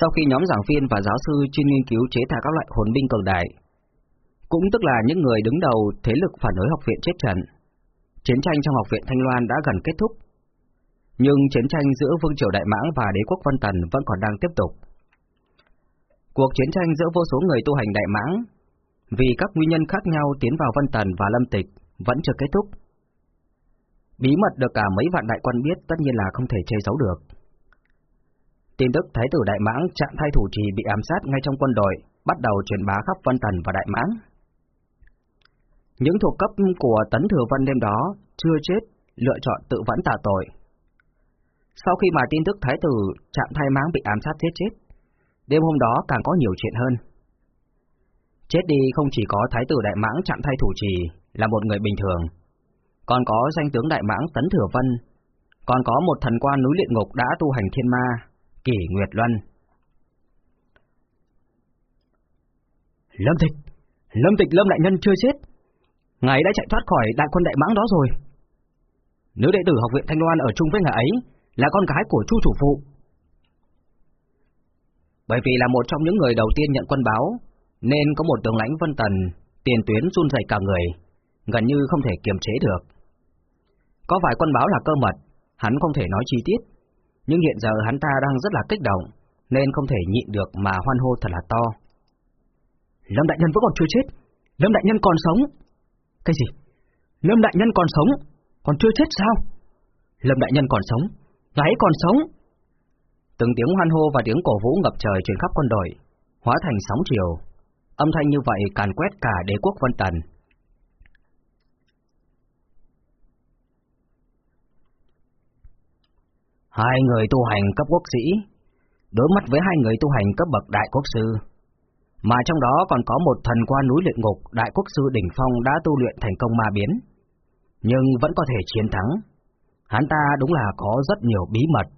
Sau khi nhóm giảng viên và giáo sư chuyên nghiên cứu chế tạo các loại hồn binh cường đại, cũng tức là những người đứng đầu thế lực phản đối học viện chết trận, chiến tranh trong học viện Thanh Loan đã gần kết thúc. Nhưng chiến tranh giữa Vương triều Đại Mãng và đế quốc Văn Tần vẫn còn đang tiếp tục. Cuộc chiến tranh giữa vô số người tu hành Đại Mãng vì các nguyên nhân khác nhau tiến vào Văn Tần và Lâm Tịch vẫn chưa kết thúc. Bí mật được cả mấy vạn đại quan biết tất nhiên là không thể che giấu được. Tin tức Thái tử Đại Mãng chạm thay thủ trì bị ám sát ngay trong quân đội, bắt đầu truyền bá khắp Vân Tần và Đại Mãng. Những thuộc cấp của Tấn Thừa Vân đêm đó chưa chết, lựa chọn tự vẫn tạ tội. Sau khi mà tin tức Thái tử chạm thay mãng bị ám sát giết chết, đêm hôm đó càng có nhiều chuyện hơn. Chết đi không chỉ có Thái tử Đại Mãng chạm thay thủ trì là một người bình thường, còn có danh tướng Đại Mãng Tấn Thừa Vân, còn có một thần quan núi luyện ngục đã tu hành thiên ma, Kỷ Nguyệt Luân. Lâm Tịch, Lâm Tịch Lâm Đại Nhân chưa chết, Ngài đã chạy thoát khỏi đại quân đại mãng đó rồi. Nữ đệ tử học viện Thanh Loan ở chung với ngài ấy là con gái của Chu chủ phụ. Bởi vì là một trong những người đầu tiên nhận quân báo, nên có một tướng lãnh Vân Tần, tiền tuyến run rẩy cả người, gần như không thể kiềm chế được. Có vài quân báo là cơ mật, hắn không thể nói chi tiết, nhưng hiện giờ hắn ta đang rất là kích động, nên không thể nhịn được mà hoan hô thật là to. Lâm Đại Nhân vẫn còn chưa chết, Lâm Đại Nhân còn sống. Cái gì? Lâm Đại Nhân còn sống? Còn chưa chết sao? Lâm Đại Nhân còn sống? Ngài còn sống? Từng tiếng hoan hô và tiếng cổ vũ ngập trời truyền khắp quân đội, hóa thành sóng chiều. Âm thanh như vậy càn quét cả đế quốc Vân Tần. Hai người tu hành cấp quốc sĩ, đối mặt với hai người tu hành cấp bậc đại quốc sư, mà trong đó còn có một thần qua núi luyện ngục đại quốc sư đỉnh phong đã tu luyện thành công ma biến, nhưng vẫn có thể chiến thắng. Hắn ta đúng là có rất nhiều bí mật.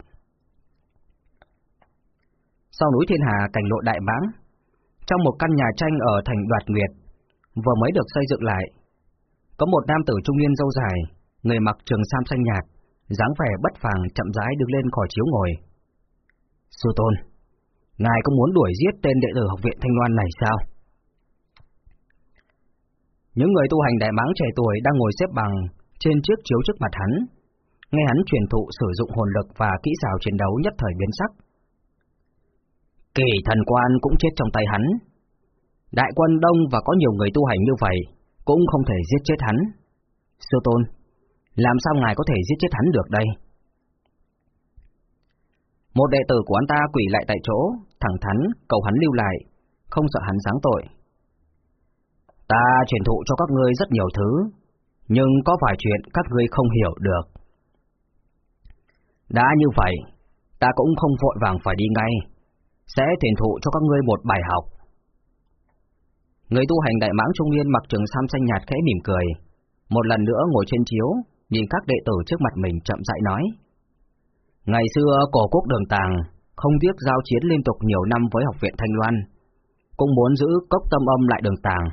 Sau núi Thiên Hà cảnh lộ đại báng, trong một căn nhà tranh ở thành Đoạt Nguyệt, vừa mới được xây dựng lại, có một nam tử trung niên dâu dài, người mặc trường sam xanh nhạt, dáng vẻ bất phàng chậm rãi đứng lên khỏi chiếu ngồi. Sư tôn, Ngài có muốn đuổi giết tên đệ tử học viện Thanh Loan này sao? Những người tu hành đại mãng trẻ tuổi đang ngồi xếp bằng trên chiếc chiếu trước mặt hắn, nghe hắn truyền thụ sử dụng hồn lực và kỹ xảo chiến đấu nhất thời biến sắc. Kỳ thần quan cũng chết trong tay hắn. Đại quân đông và có nhiều người tu hành như vậy, cũng không thể giết chết hắn. Sư tôn, làm sao ngài có thể giết chết hắn được đây? Một đệ tử của anh ta quỷ lại tại chỗ, thẳng thắn cầu hắn lưu lại, không sợ hắn giáng tội. Ta truyền thụ cho các ngươi rất nhiều thứ, nhưng có vài chuyện các ngươi không hiểu được. Đã như vậy, ta cũng không vội vàng phải đi ngay, sẽ truyền thụ cho các ngươi một bài học. Người tu hành đại mãng trung niên mặc trường sam xanh nhạt khẽ mỉm cười, một lần nữa ngồi trên chiếu, nhìn các đệ tử trước mặt mình chậm rãi nói. Ngày xưa cổ quốc đường tàng không tiếc giao chiến liên tục nhiều năm với học viện Thanh Loan, cũng muốn giữ cốc tâm âm lại đường tàng.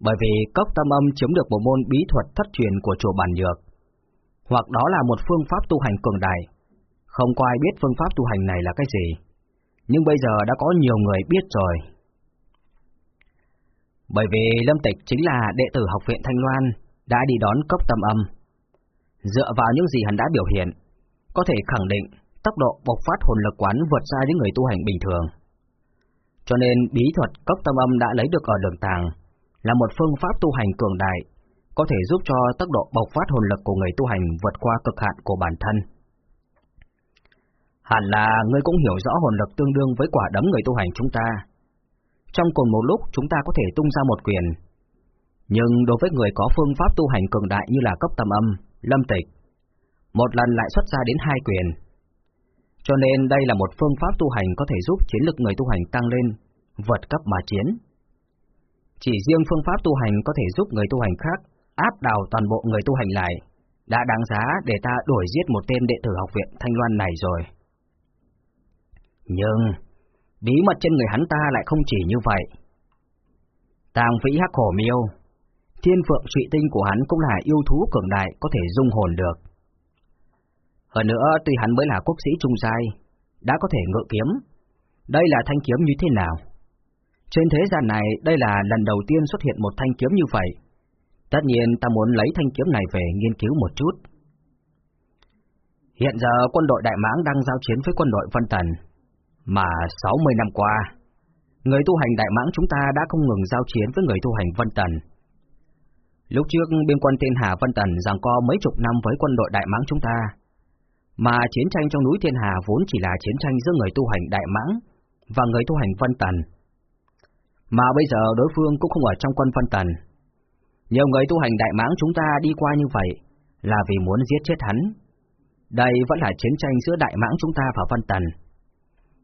Bởi vì cốc tâm âm chiếm được một môn bí thuật thất truyền của chùa Bản Nhược, hoặc đó là một phương pháp tu hành cường đại. Không có ai biết phương pháp tu hành này là cái gì, nhưng bây giờ đã có nhiều người biết rồi. Bởi vì Lâm Tịch chính là đệ tử học viện Thanh Loan, đã đi đón cốc tâm âm. Dựa vào những gì hắn đã biểu hiện, có thể khẳng định tốc độ bộc phát hồn lực quán vượt xa những người tu hành bình thường. Cho nên bí thuật cốc tâm âm đã lấy được ở đường tàng là một phương pháp tu hành cường đại, có thể giúp cho tốc độ bộc phát hồn lực của người tu hành vượt qua cực hạn của bản thân. Hẳn là ngươi cũng hiểu rõ hồn lực tương đương với quả đấm người tu hành chúng ta. Trong cùng một lúc chúng ta có thể tung ra một quyền. Nhưng đối với người có phương pháp tu hành cường đại như là cấp tâm âm, lâm tịch, một lần lại xuất ra đến hai quyền. Cho nên đây là một phương pháp tu hành có thể giúp chiến lực người tu hành tăng lên, vượt cấp mà chiến. Chỉ riêng phương pháp tu hành có thể giúp người tu hành khác áp đảo toàn bộ người tu hành lại, đã đáng giá để ta đổi giết một tên đệ tử học viện Thanh Loan này rồi. Nhưng, bí mật trên người hắn ta lại không chỉ như vậy. Tàng vĩ hắc khổ miêu, thiên phượng trụy tinh của hắn cũng là yêu thú cường đại có thể dung hồn được. Hơn nữa, tuy hắn mới là quốc sĩ trung giai, đã có thể ngự kiếm, đây là thanh kiếm như thế nào? Trên thế gian này, đây là lần đầu tiên xuất hiện một thanh kiếm như vậy. Tất nhiên ta muốn lấy thanh kiếm này về nghiên cứu một chút. Hiện giờ quân đội Đại Mãng đang giao chiến với quân đội Vân Tần, mà 60 năm qua, người tu hành Đại Mãng chúng ta đã không ngừng giao chiến với người tu hành Vân Tần. Lúc trước biên quân Thiên Hà Vân Tần giằng co mấy chục năm với quân đội Đại Mãng chúng ta, mà chiến tranh trong núi Thiên Hà vốn chỉ là chiến tranh giữa người tu hành Đại Mãng và người tu hành Vân Tần. Mà bây giờ đối phương cũng không ở trong quân Vân Tần. Nhiều người tu hành Đại Mãng chúng ta đi qua như vậy là vì muốn giết chết hắn. Đây vẫn là chiến tranh giữa Đại Mãng chúng ta và Vân Tần.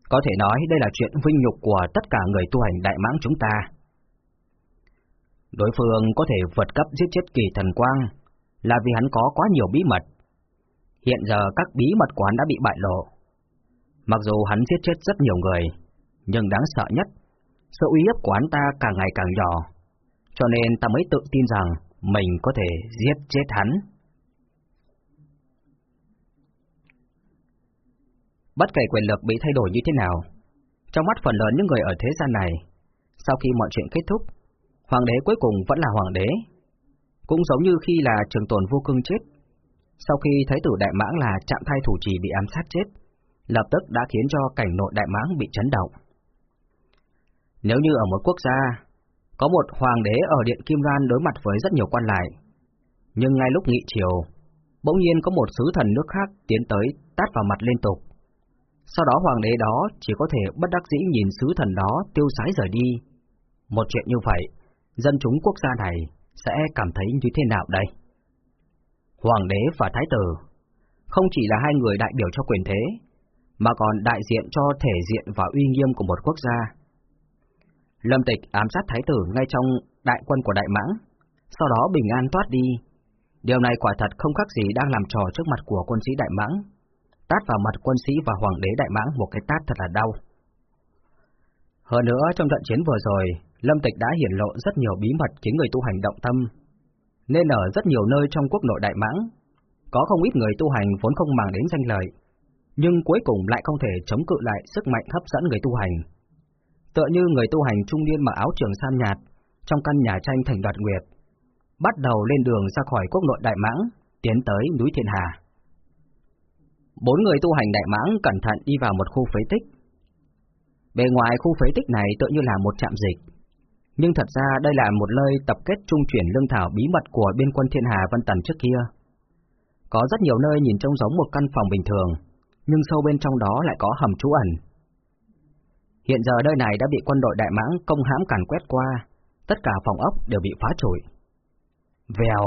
Có thể nói đây là chuyện vinh nhục của tất cả người tu hành Đại Mãng chúng ta. Đối phương có thể vượt cấp giết chết kỳ thần quang là vì hắn có quá nhiều bí mật. Hiện giờ các bí mật của hắn đã bị bại lộ. Mặc dù hắn giết chết rất nhiều người, nhưng đáng sợ nhất, sự uy hiếp của hắn ta càng ngày càng nhỏ, cho nên ta mới tự tin rằng mình có thể giết chết hắn. Bất kể quyền lực bị thay đổi như thế nào, trong mắt phần lớn những người ở thế gian này, sau khi mọi chuyện kết thúc, hoàng đế cuối cùng vẫn là hoàng đế. Cũng giống như khi là trường tồn vô cương chết, sau khi thái tử Đại Mãng là chạm thai thủ trì bị ám sát chết, lập tức đã khiến cho cảnh nội Đại Mãng bị chấn động. Nếu như ở một quốc gia, có một hoàng đế ở Điện Kim Loan đối mặt với rất nhiều quan lại, nhưng ngay lúc nghị triều, bỗng nhiên có một sứ thần nước khác tiến tới tát vào mặt liên tục. Sau đó hoàng đế đó chỉ có thể bất đắc dĩ nhìn sứ thần đó tiêu sái rời đi. Một chuyện như vậy, dân chúng quốc gia này sẽ cảm thấy như thế nào đây? Hoàng đế và Thái tử không chỉ là hai người đại biểu cho quyền thế, mà còn đại diện cho thể diện và uy nghiêm của một quốc gia. Lâm Tịch ám sát Thái tử ngay trong đại quân của Đại Mãng, sau đó bình an thoát đi. Điều này quả thật không khác gì đang làm trò trước mặt của quân sĩ Đại Mãng, tát vào mặt quân sĩ và Hoàng đế Đại Mãng một cái tát thật là đau. Hơn nữa, trong trận chiến vừa rồi, Lâm Tịch đã hiển lộ rất nhiều bí mật khiến người tu hành động tâm, nên ở rất nhiều nơi trong quốc nội Đại Mãng, có không ít người tu hành vốn không màng đến danh lợi, nhưng cuối cùng lại không thể chống cự lại sức mạnh hấp dẫn người tu hành. Tựa như người tu hành trung niên mặc áo trường sam nhạt, trong căn nhà tranh thành đoạt nguyệt, bắt đầu lên đường ra khỏi quốc nội Đại Mãng, tiến tới núi Thiên Hà. Bốn người tu hành Đại Mãng cẩn thận đi vào một khu phế tích. Bề ngoài khu phế tích này tựa như là một trạm dịch, nhưng thật ra đây là một nơi tập kết trung chuyển lương thảo bí mật của biên quân Thiên Hà Vân Tần trước kia. Có rất nhiều nơi nhìn trông giống một căn phòng bình thường, nhưng sâu bên trong đó lại có hầm trú ẩn. Hiện giờ nơi này đã bị quân đội Đại Mãng công hãm càn quét qua, tất cả phòng ốc đều bị phá trụi. Vèo!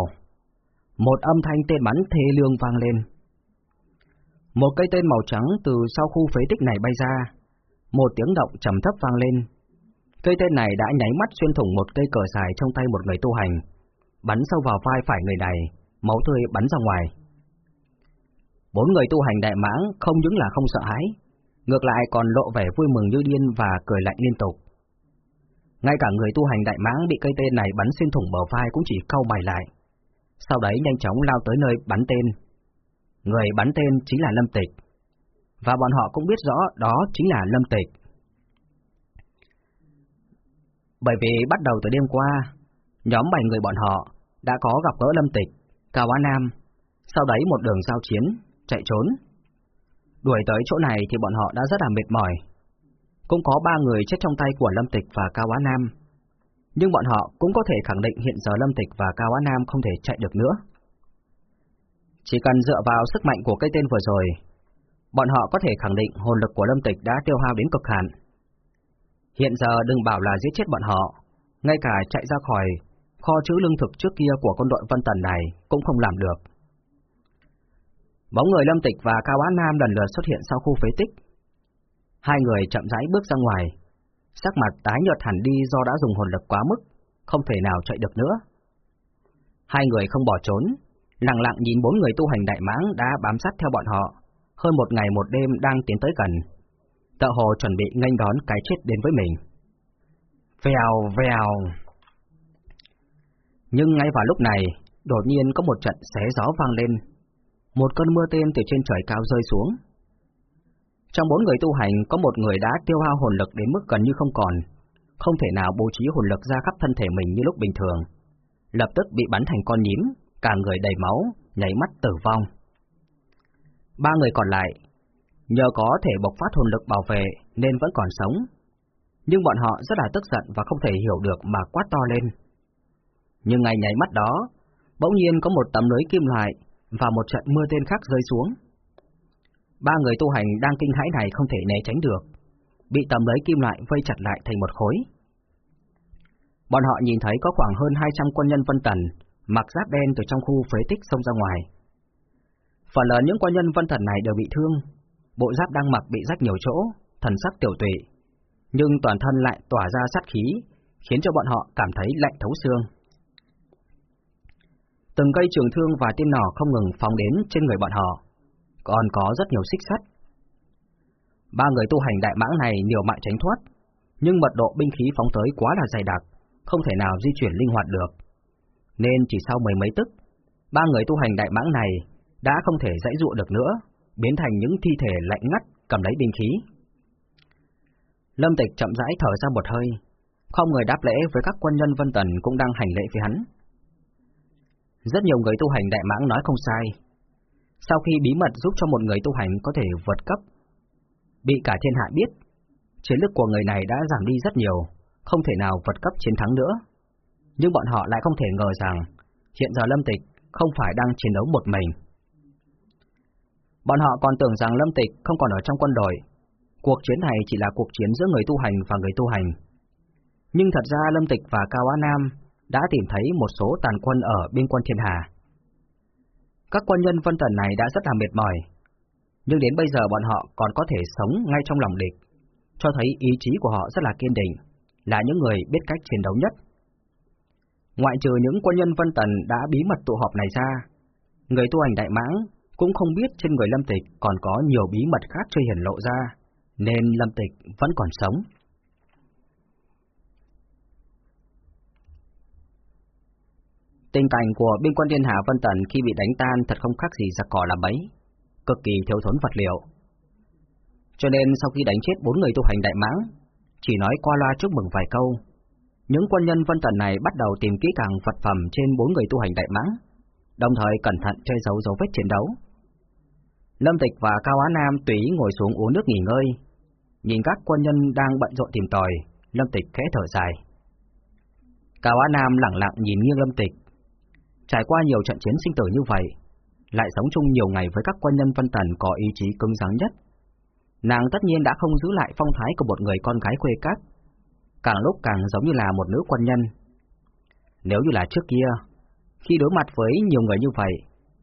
Một âm thanh tên bắn thê lương vang lên. Một cây tên màu trắng từ sau khu phế tích này bay ra, một tiếng động trầm thấp vang lên, Cây tên này đã nháy mắt xuyên thủng một cây cờ xài trong tay một người tu hành, bắn sâu vào vai phải người này, máu tươi bắn ra ngoài. Bốn người tu hành đại mãng không những là không sợ hãi, ngược lại còn lộ vẻ vui mừng như điên và cười lạnh liên tục. Ngay cả người tu hành đại mãng bị cây tên này bắn xuyên thủng bờ vai cũng chỉ cau mày lại. Sau đấy nhanh chóng lao tới nơi bắn tên. Người bắn tên chính là Lâm Tịch. Và bọn họ cũng biết rõ đó chính là Lâm Tịch. Bởi vì bắt đầu từ đêm qua, nhóm bảy người bọn họ đã có gặp gỡ Lâm Tịch, Cao Á Nam, sau đấy một đường giao chiến, chạy trốn. Đuổi tới chỗ này thì bọn họ đã rất là mệt mỏi. Cũng có ba người chết trong tay của Lâm Tịch và Cao Á Nam. Nhưng bọn họ cũng có thể khẳng định hiện giờ Lâm Tịch và Cao Á Nam không thể chạy được nữa. Chỉ cần dựa vào sức mạnh của cây tên vừa rồi, bọn họ có thể khẳng định hồn lực của Lâm Tịch đã tiêu hao đến cực hạn. Hiện giờ đừng bảo là giết chết bọn họ, ngay cả chạy ra khỏi kho trữ lương thực trước kia của quân đội Vân Tần này cũng không làm được. Bóng người Lâm Tịch và Cao Á Nam lần lượt xuất hiện sau khu phế tích. Hai người chậm rãi bước ra ngoài, sắc mặt tái nhợt hẳn đi do đã dùng hồn lực quá mức, không thể nào chạy được nữa. Hai người không bỏ trốn, lặng lặng nhìn bốn người tu hành đại mãng đã bám sát theo bọn họ, hơn một ngày một đêm đang tiến tới gần tợ hồ chuẩn bị nghênh đón cái chết đến với mình. Vèo, vèo. Nhưng ngay vào lúc này, đột nhiên có một trận xé gió vang lên. Một cơn mưa tên từ trên trời cao rơi xuống. Trong bốn người tu hành có một người đã tiêu hao hồn lực đến mức gần như không còn, không thể nào bố trí hồn lực ra khắp thân thể mình như lúc bình thường. Lập tức bị bắn thành con nhím, cả người đầy máu, nhảy mắt tử vong. Ba người còn lại, nhờ có thể bộc phát hồn lực bảo vệ nên vẫn còn sống. Nhưng bọn họ rất là tức giận và không thể hiểu được mà quát to lên. Nhưng ngày nháy mắt đó, bỗng nhiên có một tấm lưới kim loại và một trận mưa tên khác rơi xuống. Ba người tu hành đang kinh hãi này không thể né tránh được, bị tấm lưới kim loại vây chặt lại thành một khối. Bọn họ nhìn thấy có khoảng hơn 200 quân nhân Vân Tần mặc giáp đen từ trong khu phế tích xông ra ngoài. Phần lớn những quân nhân Vân Tần này đều bị thương, bộ giáp đang mặc bị rách nhiều chỗ, thần sắc tiểu tụy, nhưng toàn thân lại tỏa ra sát khí, khiến cho bọn họ cảm thấy lạnh thấu xương. Từng cây trường thương và tiên nỏ không ngừng phóng đến trên người bọn họ, còn có rất nhiều xích sắt. Ba người tu hành đại mãng này nhiều mạng tránh thoát, nhưng mật độ binh khí phóng tới quá là dày đặc, không thể nào di chuyển linh hoạt được. Nên chỉ sau mười mấy tức, ba người tu hành đại mãng này đã không thể dãy dụa được nữa, biến thành những thi thể lạnh ngắt cầm lấy binh khí. Lâm Tịch chậm rãi thở ra một hơi, không người đáp lễ với các quân nhân Vân Tần cũng đang hành lễ với hắn. Rất nhiều người tu hành đại mãng nói không sai. Sau khi bí mật giúp cho một người tu hành có thể vượt cấp, bị cả thiên hạ biết, chiến lực của người này đã giảm đi rất nhiều, không thể nào vượt cấp chiến thắng nữa. Nhưng bọn họ lại không thể ngờ rằng, hiện giờ Lâm Tịch không phải đang chiến đấu một mình. Bọn họ còn tưởng rằng Lâm Tịch không còn ở trong quân đội, cuộc chiến này chỉ là cuộc chiến giữa người tu hành và người tu hành. Nhưng thật ra Lâm Tịch và Cao Á Nam đã tìm thấy một số tàn quân ở biên quân thiên hà. Các quân nhân vân tần này đã rất là mệt mỏi, nhưng đến bây giờ bọn họ còn có thể sống ngay trong lòng địch, cho thấy ý chí của họ rất là kiên định, là những người biết cách chiến đấu nhất. Ngoại trừ những quân nhân vân tần đã bí mật tụ họp này ra, người tu hành đại mãng cũng không biết trên người Lâm Tịch còn có nhiều bí mật khác chưa hiển lộ ra, nên Lâm Tịch vẫn còn sống. Tình cảnh của biên quân Thiên hạ Vân Tần khi bị đánh tan thật không khác gì giặc cỏ làm bấy, cực kỳ thiếu thốn vật liệu. Cho nên sau khi đánh chết bốn người tu hành đại mãng, chỉ nói qua loa chúc mừng vài câu, những quân nhân Vân Tần này bắt đầu tìm kỹ càng vật phẩm trên bốn người tu hành đại mãng, đồng thời cẩn thận che giấu dấu vết chiến đấu. Lâm Tịch và Cao Á Nam tùy ngồi xuống uống nước nghỉ ngơi, nhìn các quân nhân đang bận rộn tìm tòi, Lâm Tịch khẽ thở dài. Cao Á Nam lặng lặng nhìn nghiêng Lâm Tịch, Trải qua nhiều trận chiến sinh tử như vậy, lại sống chung nhiều ngày với các quân nhân phân Tần có ý chí cứng rắn nhất. Nàng tất nhiên đã không giữ lại phong thái của một người con gái quê cát, càng lúc càng giống như là một nữ quân nhân. Nếu như là trước kia, khi đối mặt với nhiều người như vậy,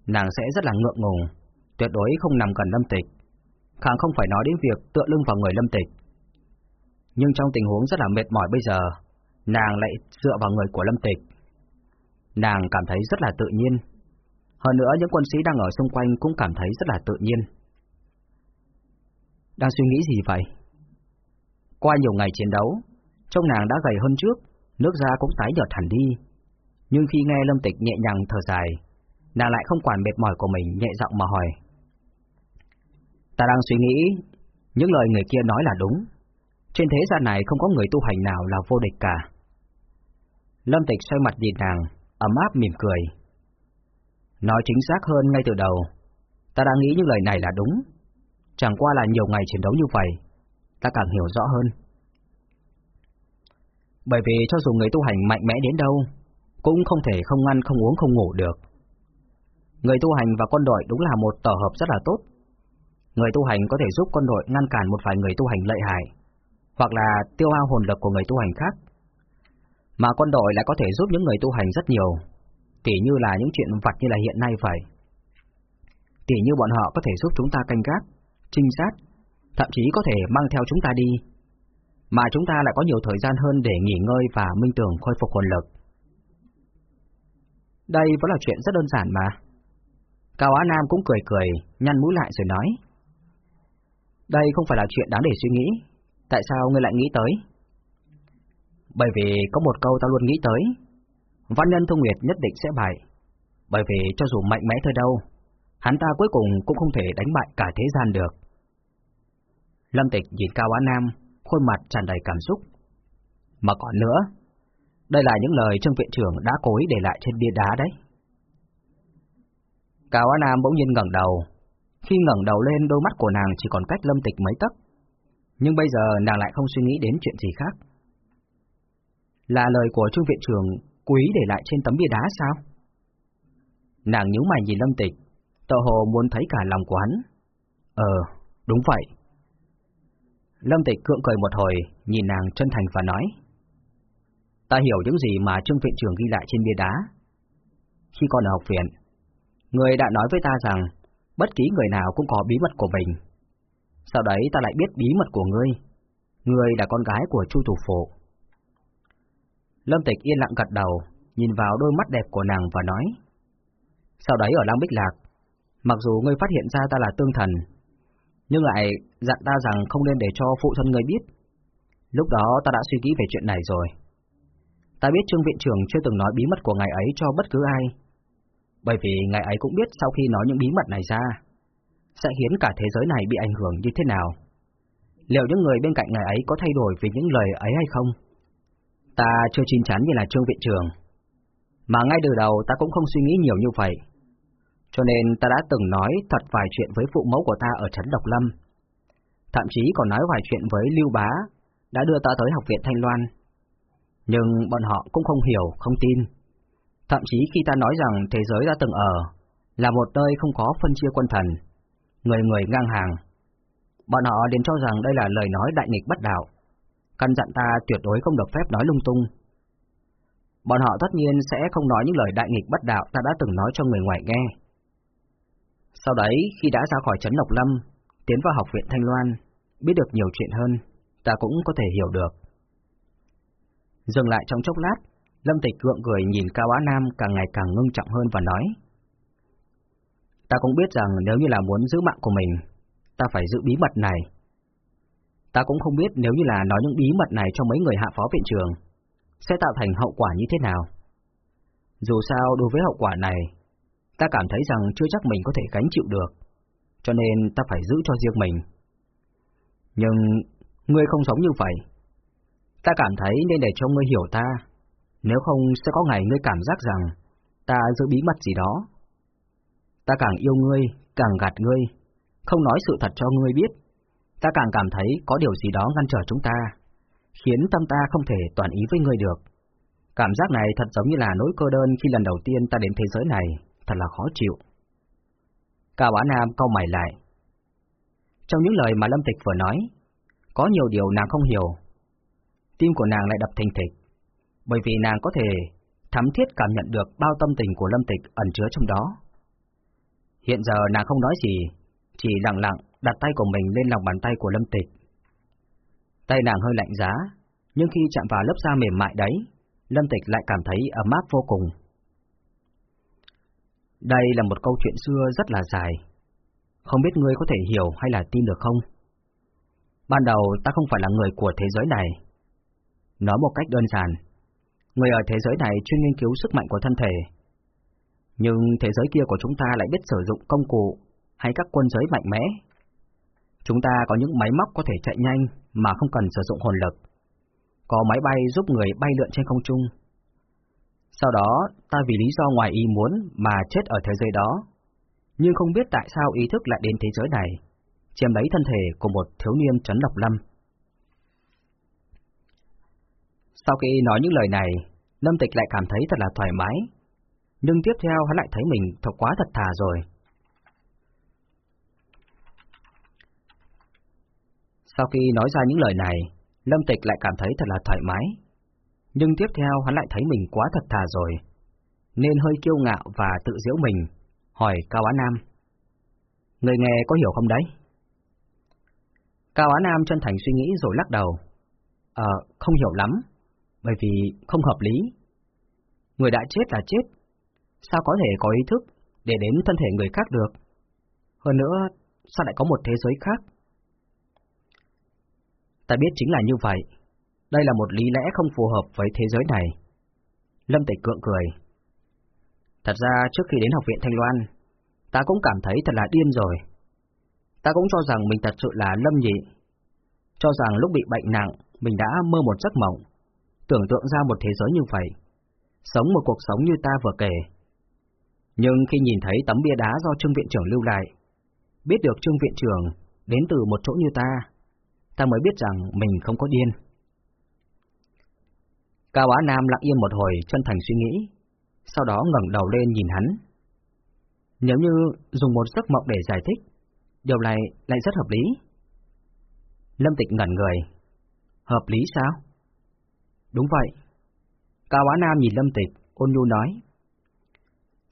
nàng sẽ rất là ngượng ngùng, tuyệt đối không nằm gần Lâm Tịch, càng không phải nói đến việc tựa lưng vào người Lâm Tịch. Nhưng trong tình huống rất là mệt mỏi bây giờ, nàng lại dựa vào người của Lâm Tịch, Nàng cảm thấy rất là tự nhiên. Hơn nữa những quân sĩ đang ở xung quanh cũng cảm thấy rất là tự nhiên. Đang suy nghĩ gì vậy? Qua nhiều ngày chiến đấu, trông nàng đã gầy hơn trước, nước da cũng tái nhợt hẳn đi. Nhưng khi nghe Lâm Tịch nhẹ nhàng thở dài, nàng lại không quản mệt mỏi của mình nhẹ giọng mà hỏi. Ta đang suy nghĩ, những lời người kia nói là đúng. Trên thế gian này không có người tu hành nào là vô địch cả. Lâm Tịch xoay mặt nhìn nàng, ấm áp mỉm cười. Nói chính xác hơn ngay từ đầu, ta đã nghĩ những lời này là đúng. Chẳng qua là nhiều ngày chiến đấu như vậy, ta càng hiểu rõ hơn. Bởi vì cho dù người tu hành mạnh mẽ đến đâu, cũng không thể không ăn, không uống, không ngủ được. Người tu hành và quân đội đúng là một tổ hợp rất là tốt. Người tu hành có thể giúp quân đội ngăn cản một vài người tu hành lợi hại, hoặc là tiêu hao hồn lực của người tu hành khác mà quân đội lại có thể giúp những người tu hành rất nhiều, tỉ như là những chuyện vặt như là hiện nay vậy. Tỉ như bọn họ có thể giúp chúng ta canh gác, trinh sát, thậm chí có thể mang theo chúng ta đi, mà chúng ta lại có nhiều thời gian hơn để nghỉ ngơi và minh tưởng khôi phục hồn lực. Đây vẫn là chuyện rất đơn giản mà. Cao Á Nam cũng cười cười, nhăn mũi lại rồi nói. Đây không phải là chuyện đáng để suy nghĩ, tại sao ngươi lại nghĩ tới? Bởi vì có một câu ta luôn nghĩ tới, văn nhân thông nguyệt nhất định sẽ bại. Bởi vì cho dù mạnh mẽ tới đâu, hắn ta cuối cùng cũng không thể đánh bại cả thế gian được. Lâm Tịch nhìn Cao Á Nam, khuôn mặt tràn đầy cảm xúc. Mà còn nữa, đây là những lời Trương Viện trưởng đã cố ý để lại trên bia đá đấy. Cao Á Nam bỗng nhiên ngẩng đầu. Khi ngẩng đầu lên, đôi mắt của nàng chỉ còn cách Lâm Tịch mấy tấc. Nhưng bây giờ nàng lại không suy nghĩ đến chuyện gì khác. Là lời của Trương Viện trưởng quý để lại trên tấm bia đá sao? Nàng nhíu mày nhìn Lâm Tịch, tờ hồ muốn thấy cả lòng của hắn. Ờ, đúng vậy. Lâm Tịch cưỡng cười một hồi, nhìn nàng chân thành và nói. Ta hiểu những gì mà Trương Viện trưởng ghi lại trên bia đá. Khi còn ở học viện, người đã nói với ta rằng bất kỳ người nào cũng có bí mật của mình. Sau đấy ta lại biết bí mật của ngươi. Ngươi là con gái của Chu thủ phụ. Lâm Tịch yên lặng gật đầu, nhìn vào đôi mắt đẹp của nàng và nói. Sau đấy ở Lăng Bích Lạc, mặc dù ngươi phát hiện ra ta là tương thần, nhưng lại dặn ta rằng không nên để cho phụ thân ngươi biết. Lúc đó ta đã suy nghĩ về chuyện này rồi. Ta biết Trương Viện trưởng chưa từng nói bí mật của ngài ấy cho bất cứ ai, bởi vì ngài ấy cũng biết sau khi nói những bí mật này ra, sẽ khiến cả thế giới này bị ảnh hưởng như thế nào. Liệu những người bên cạnh ngài ấy có thay đổi vì những lời ấy hay không? Ta chưa chín chắn như là Trương Viện trường, mà ngay từ đầu ta cũng không suy nghĩ nhiều như vậy. Cho nên ta đã từng nói thật vài chuyện với phụ mẫu của ta ở Trấn Độc Lâm. Thậm chí còn nói vài chuyện với Lưu Bá, đã đưa ta tới học viện Thanh Loan. Nhưng bọn họ cũng không hiểu, không tin. Thậm chí khi ta nói rằng thế giới ta từng ở là một nơi không có phân chia quân thần, người người ngang hàng, bọn họ đến cho rằng đây là lời nói đại nghịch bất đạo, căn dặn ta tuyệt đối không được phép nói lung tung. Bọn họ tất nhiên sẽ không nói những lời đại nghịch bất đạo ta đã từng nói cho người ngoài nghe. Sau đấy, khi đã ra khỏi Trấn Lộc Lâm, tiến vào học viện Thanh Loan, biết được nhiều chuyện hơn, ta cũng có thể hiểu được. Dừng lại trong chốc lát, Lâm Tịch gượng cười nhìn Cao Á Nam càng ngày càng ngưng trọng hơn và nói. Ta cũng biết rằng nếu như là muốn giữ mạng của mình, ta phải giữ bí mật này. Ta cũng không biết nếu như là nói những bí mật này cho mấy người hạ phó viện trường, sẽ tạo thành hậu quả như thế nào. Dù sao đối với hậu quả này, ta cảm thấy rằng chưa chắc mình có thể gánh chịu được, cho nên ta phải giữ cho riêng mình. Nhưng ngươi không sống như vậy. Ta cảm thấy nên để cho ngươi hiểu ta, nếu không sẽ có ngày ngươi cảm giác rằng ta giữ bí mật gì đó. Ta càng yêu ngươi, càng gạt ngươi, không nói sự thật cho ngươi biết. Ta càng cảm thấy có điều gì đó ngăn trở chúng ta, khiến tâm ta không thể toàn ý với ngươi được. Cảm giác này thật giống như là nỗi cô đơn khi lần đầu tiên ta đến thế giới này, thật là khó chịu. Cao Bá Nam câu mày lại. Trong những lời mà Lâm Tịch vừa nói, có nhiều điều nàng không hiểu. Tim của nàng lại đập thình thịch, bởi vì nàng có thể thắm thiết cảm nhận được bao tâm tình của Lâm Tịch ẩn chứa trong đó. Hiện giờ nàng không nói gì, chỉ lặng lặng đặt tay của mình lên lòng bàn tay của Lâm Tịch. Tay nàng hơi lạnh giá, nhưng khi chạm vào lớp da mềm mại đấy, Lâm Tịch lại cảm thấy ấm áp vô cùng. Đây là một câu chuyện xưa rất là dài. Không biết ngươi có thể hiểu hay là tin được không? Ban đầu ta không phải là người của thế giới này. Nói một cách đơn giản, Người ở thế giới này chuyên nghiên cứu sức mạnh của thân thể. Nhưng thế giới kia của chúng ta lại biết sử dụng công cụ hay các quân giới mạnh mẽ. Chúng ta có những máy móc có thể chạy nhanh mà không cần sử dụng hồn lực. Có máy bay giúp người bay lượn trên không trung. Sau đó, ta vì lý do ngoài ý muốn mà chết ở thế giới đó. Nhưng không biết tại sao ý thức lại đến thế giới này, chiếm lấy thân thể của một thiếu niên trấn độc lâm. Sau khi nói những lời này, Lâm Tịch lại cảm thấy thật là thoải mái, nhưng tiếp theo hắn lại thấy mình thật quá thật thà rồi. Sau khi nói ra những lời này, Lâm Tịch lại cảm thấy thật là thoải mái, nhưng tiếp theo hắn lại thấy mình quá thật thà rồi, nên hơi kiêu ngạo và tự giễu mình, hỏi Cao Á Nam. Người nghe có hiểu không đấy? Cao Á Nam chân thành suy nghĩ rồi lắc đầu. Ờ, không hiểu lắm bởi vì không hợp lý. Người đã chết là chết, sao có thể có ý thức để đến thân thể người khác được? Hơn nữa, sao lại có một thế giới khác? Ta biết chính là như vậy, đây là một lý lẽ không phù hợp với thế giới này. Lâm Tịch cượng cười. Thật ra trước khi đến học viện Thanh Loan, ta cũng cảm thấy thật là điên rồi. Ta cũng cho rằng mình thật sự là lâm nhị, cho rằng lúc bị bệnh nặng, mình đã mơ một giấc mộng, tưởng tượng ra một thế giới như vậy, sống một cuộc sống như ta vừa kể. Nhưng khi nhìn thấy tấm bia đá do Trương Viện trưởng lưu lại, biết được Trương Viện trưởng đến từ một chỗ như ta, ta mới biết rằng mình không có điên. Cao Á Nam lặng yên một hồi chân thành suy nghĩ, sau đó ngẩng đầu lên nhìn hắn. Nếu như dùng một giấc mộng để giải thích, điều này lại rất hợp lý. Lâm Tịch ngẩn người. Hợp lý sao? Đúng vậy. Cao Á Nam nhìn Lâm Tịch, ôn nhu nói.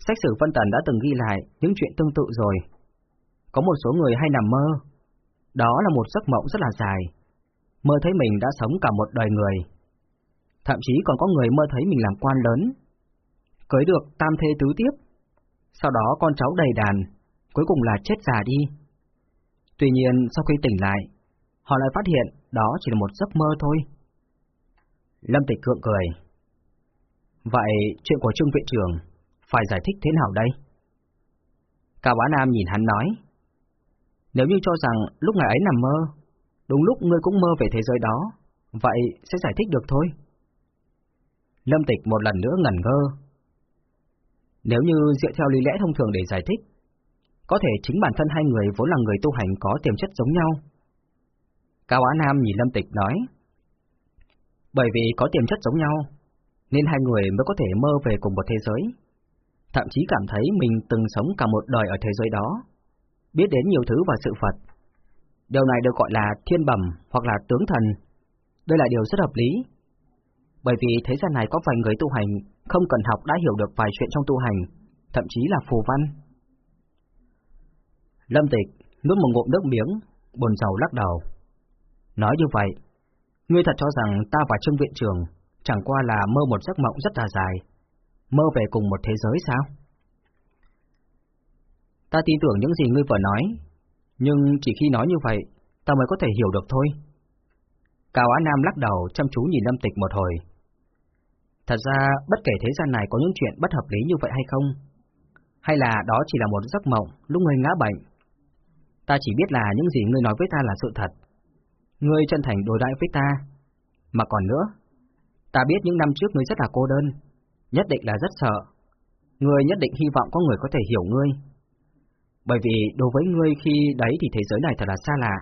Sách sử phân tần đã từng ghi lại những chuyện tương tự rồi. Có một số người hay nằm mơ. Đó là một giấc mộng rất là dài. Mơ thấy mình đã sống cả một đời người. Thậm chí còn có người mơ thấy mình làm quan lớn. Cưới được tam thê tứ tiếp. Sau đó con cháu đầy đàn, cuối cùng là chết già đi. Tuy nhiên, sau khi tỉnh lại, họ lại phát hiện đó chỉ là một giấc mơ thôi. Lâm Tịch cượng cười. Vậy chuyện của Trương Viện Trường phải giải thích thế nào đây? Cao Bá Nam nhìn hắn nói. Nếu như cho rằng lúc ngày ấy nằm mơ, đúng lúc ngươi cũng mơ về thế giới đó, vậy sẽ giải thích được thôi. Lâm Tịch một lần nữa ngẩn ngơ. Nếu như dựa theo lý lẽ thông thường để giải thích, có thể chính bản thân hai người vốn là người tu hành có tiềm chất giống nhau. Cao Á Nam nhìn Lâm Tịch nói, bởi vì có tiềm chất giống nhau, nên hai người mới có thể mơ về cùng một thế giới, thậm chí cảm thấy mình từng sống cả một đời ở thế giới đó, biết đến nhiều thứ và sự Phật. Điều này được gọi là thiên bẩm hoặc là tướng thần. Đây là điều rất hợp lý. Bởi vì thế gian này có vài người tu hành không cần học đã hiểu được vài chuyện trong tu hành, thậm chí là phù văn. Lâm Tịch nuốt một ngụm nước miếng, buồn giàu lắc đầu. Nói như vậy, ngươi thật cho rằng ta và Trương Viện Trường chẳng qua là mơ một giấc mộng rất là dài, mơ về cùng một thế giới sao? Ta tin tưởng những gì ngươi vừa nói, nhưng chỉ khi nói như vậy, ta mới có thể hiểu được thôi. Cao Á Nam lắc đầu chăm chú nhìn Lâm Tịch một hồi. Thật ra, bất kể thế gian này có những chuyện bất hợp lý như vậy hay không, hay là đó chỉ là một giấc mộng lúc ngươi ngã bệnh, ta chỉ biết là những gì ngươi nói với ta là sự thật. Ngươi chân thành đối đãi với ta. Mà còn nữa, ta biết những năm trước ngươi rất là cô đơn, nhất định là rất sợ. Ngươi nhất định hy vọng có người có thể hiểu ngươi. Bởi vì đối với ngươi khi đấy thì thế giới này thật là xa lạ,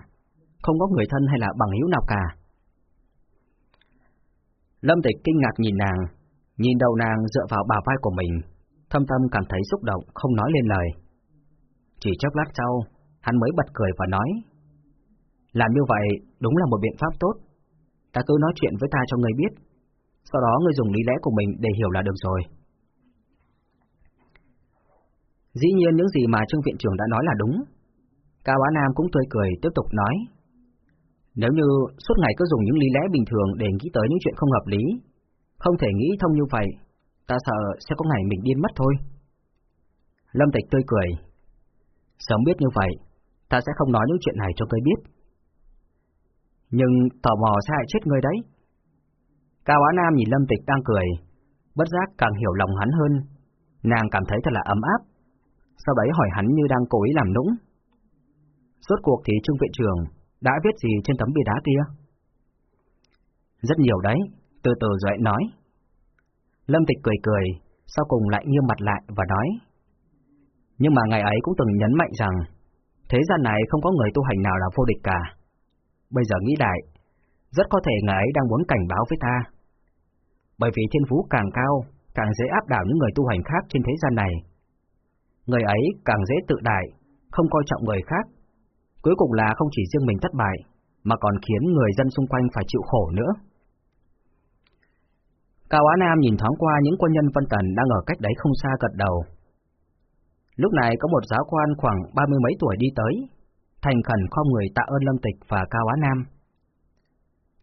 không có người thân hay là bằng hữu nào cả. Lâm Tịch kinh ngạc nhìn nàng, nhìn đầu nàng dựa vào bà vai của mình, thâm tâm cảm thấy xúc động, không nói lên lời. Chỉ chốc lát sau, hắn mới bật cười và nói, làm như vậy đúng là một biện pháp tốt. Ta cứ nói chuyện với ta cho người biết, sau đó người dùng lý lẽ của mình để hiểu là được rồi. Dĩ nhiên những gì mà Trương Viện trưởng đã nói là đúng. Cao Á Nam cũng tươi cười tiếp tục nói. Nếu như suốt ngày cứ dùng những lý lẽ bình thường để nghĩ tới những chuyện không hợp lý, không thể nghĩ thông như vậy, ta sợ sẽ có ngày mình điên mất thôi. Lâm Tịch tươi cười. Sớm biết như vậy, ta sẽ không nói những chuyện này cho cây biết. Nhưng tò mò sẽ hại chết người đấy. Cao Á Nam nhìn Lâm Tịch đang cười, bất giác càng hiểu lòng hắn hơn, nàng cảm thấy thật là ấm áp. Sau đấy hỏi hắn như đang cố ý làm nũng. Rốt cuộc thì Trung Viện Trường đã viết gì trên tấm bia đá kia? Rất nhiều đấy, từ từ rồi nói. Lâm Tịch cười cười, sau cùng lại nghiêm mặt lại và nói. Nhưng mà ngày ấy cũng từng nhấn mạnh rằng, thế gian này không có người tu hành nào là vô địch cả. Bây giờ nghĩ lại, rất có thể ngài ấy đang muốn cảnh báo với ta. Bởi vì thiên phú càng cao, càng dễ áp đảo những người tu hành khác trên thế gian này. Người ấy càng dễ tự đại, không coi trọng người khác. Cuối cùng là không chỉ riêng mình thất bại, mà còn khiến người dân xung quanh phải chịu khổ nữa. Cao Á Nam nhìn thoáng qua những quân nhân Vân Tần đang ở cách đấy không xa gật đầu. Lúc này có một giáo quan khoảng ba mươi mấy tuổi đi tới, thành khẩn khom người tạ ơn Lâm Tịch và Cao Á Nam.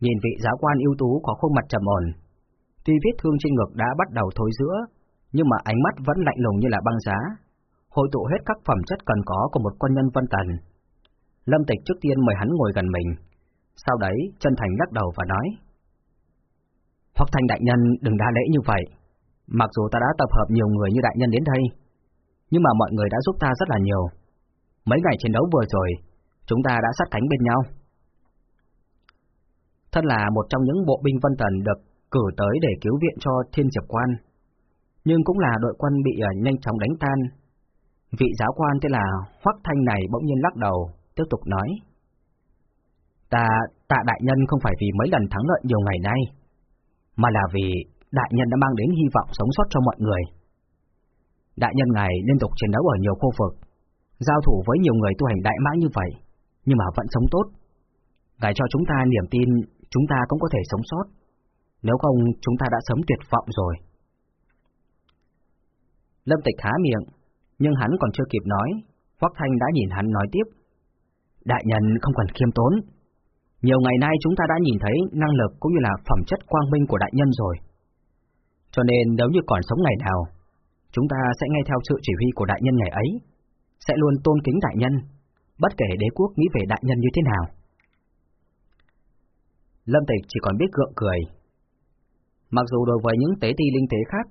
Nhìn vị giáo quan ưu tú có khuôn mặt trầm ổn, tuy vết thương trên ngực đã bắt đầu thối giữa, nhưng mà ánh mắt vẫn lạnh lùng như là băng giá, hội tụ hết các phẩm chất cần có của một quân nhân Vân Tần. Lâm Tịch trước tiên mời hắn ngồi gần mình, sau đấy chân thành lắc đầu và nói: Hoặc thành đại nhân đừng đa lễ như vậy, mặc dù ta đã tập hợp nhiều người như đại nhân đến đây, nhưng mà mọi người đã giúp ta rất là nhiều. Mấy ngày chiến đấu vừa rồi, chúng ta đã sát cánh bên nhau. thân là một trong những bộ binh Vân thần được cử tới để cứu viện cho Thiên Diệp Quan, nhưng cũng là đội quân bị à, nhanh chóng đánh tan. Vị giáo quan tên là Hoắc Thanh này bỗng nhiên lắc đầu, tiếp tục nói. Ta, tạ đại nhân không phải vì mấy lần thắng lợi nhiều ngày nay, mà là vì đại nhân đã mang đến hy vọng sống sót cho mọi người. Đại nhân ngài liên tục chiến đấu ở nhiều khu vực, giao thủ với nhiều người tu hành đại mã như vậy, nhưng mà vẫn sống tốt. Ngài cho chúng ta niềm tin chúng ta cũng có thể sống sót, nếu không chúng ta đã sớm tuyệt vọng rồi. Lâm Tịch há miệng, nhưng hắn còn chưa kịp nói, Hoắc Thanh đã nhìn hắn nói tiếp. Đại nhân không cần khiêm tốn. Nhiều ngày nay chúng ta đã nhìn thấy năng lực cũng như là phẩm chất quang minh của đại nhân rồi. Cho nên nếu như còn sống ngày nào, chúng ta sẽ nghe theo sự chỉ huy của đại nhân ngày ấy, sẽ luôn tôn kính đại nhân, bất kể đế quốc nghĩ về đại nhân như thế nào. Lâm Tịch chỉ còn biết gượng cười. Mặc dù đối với những tế ti linh tế khác,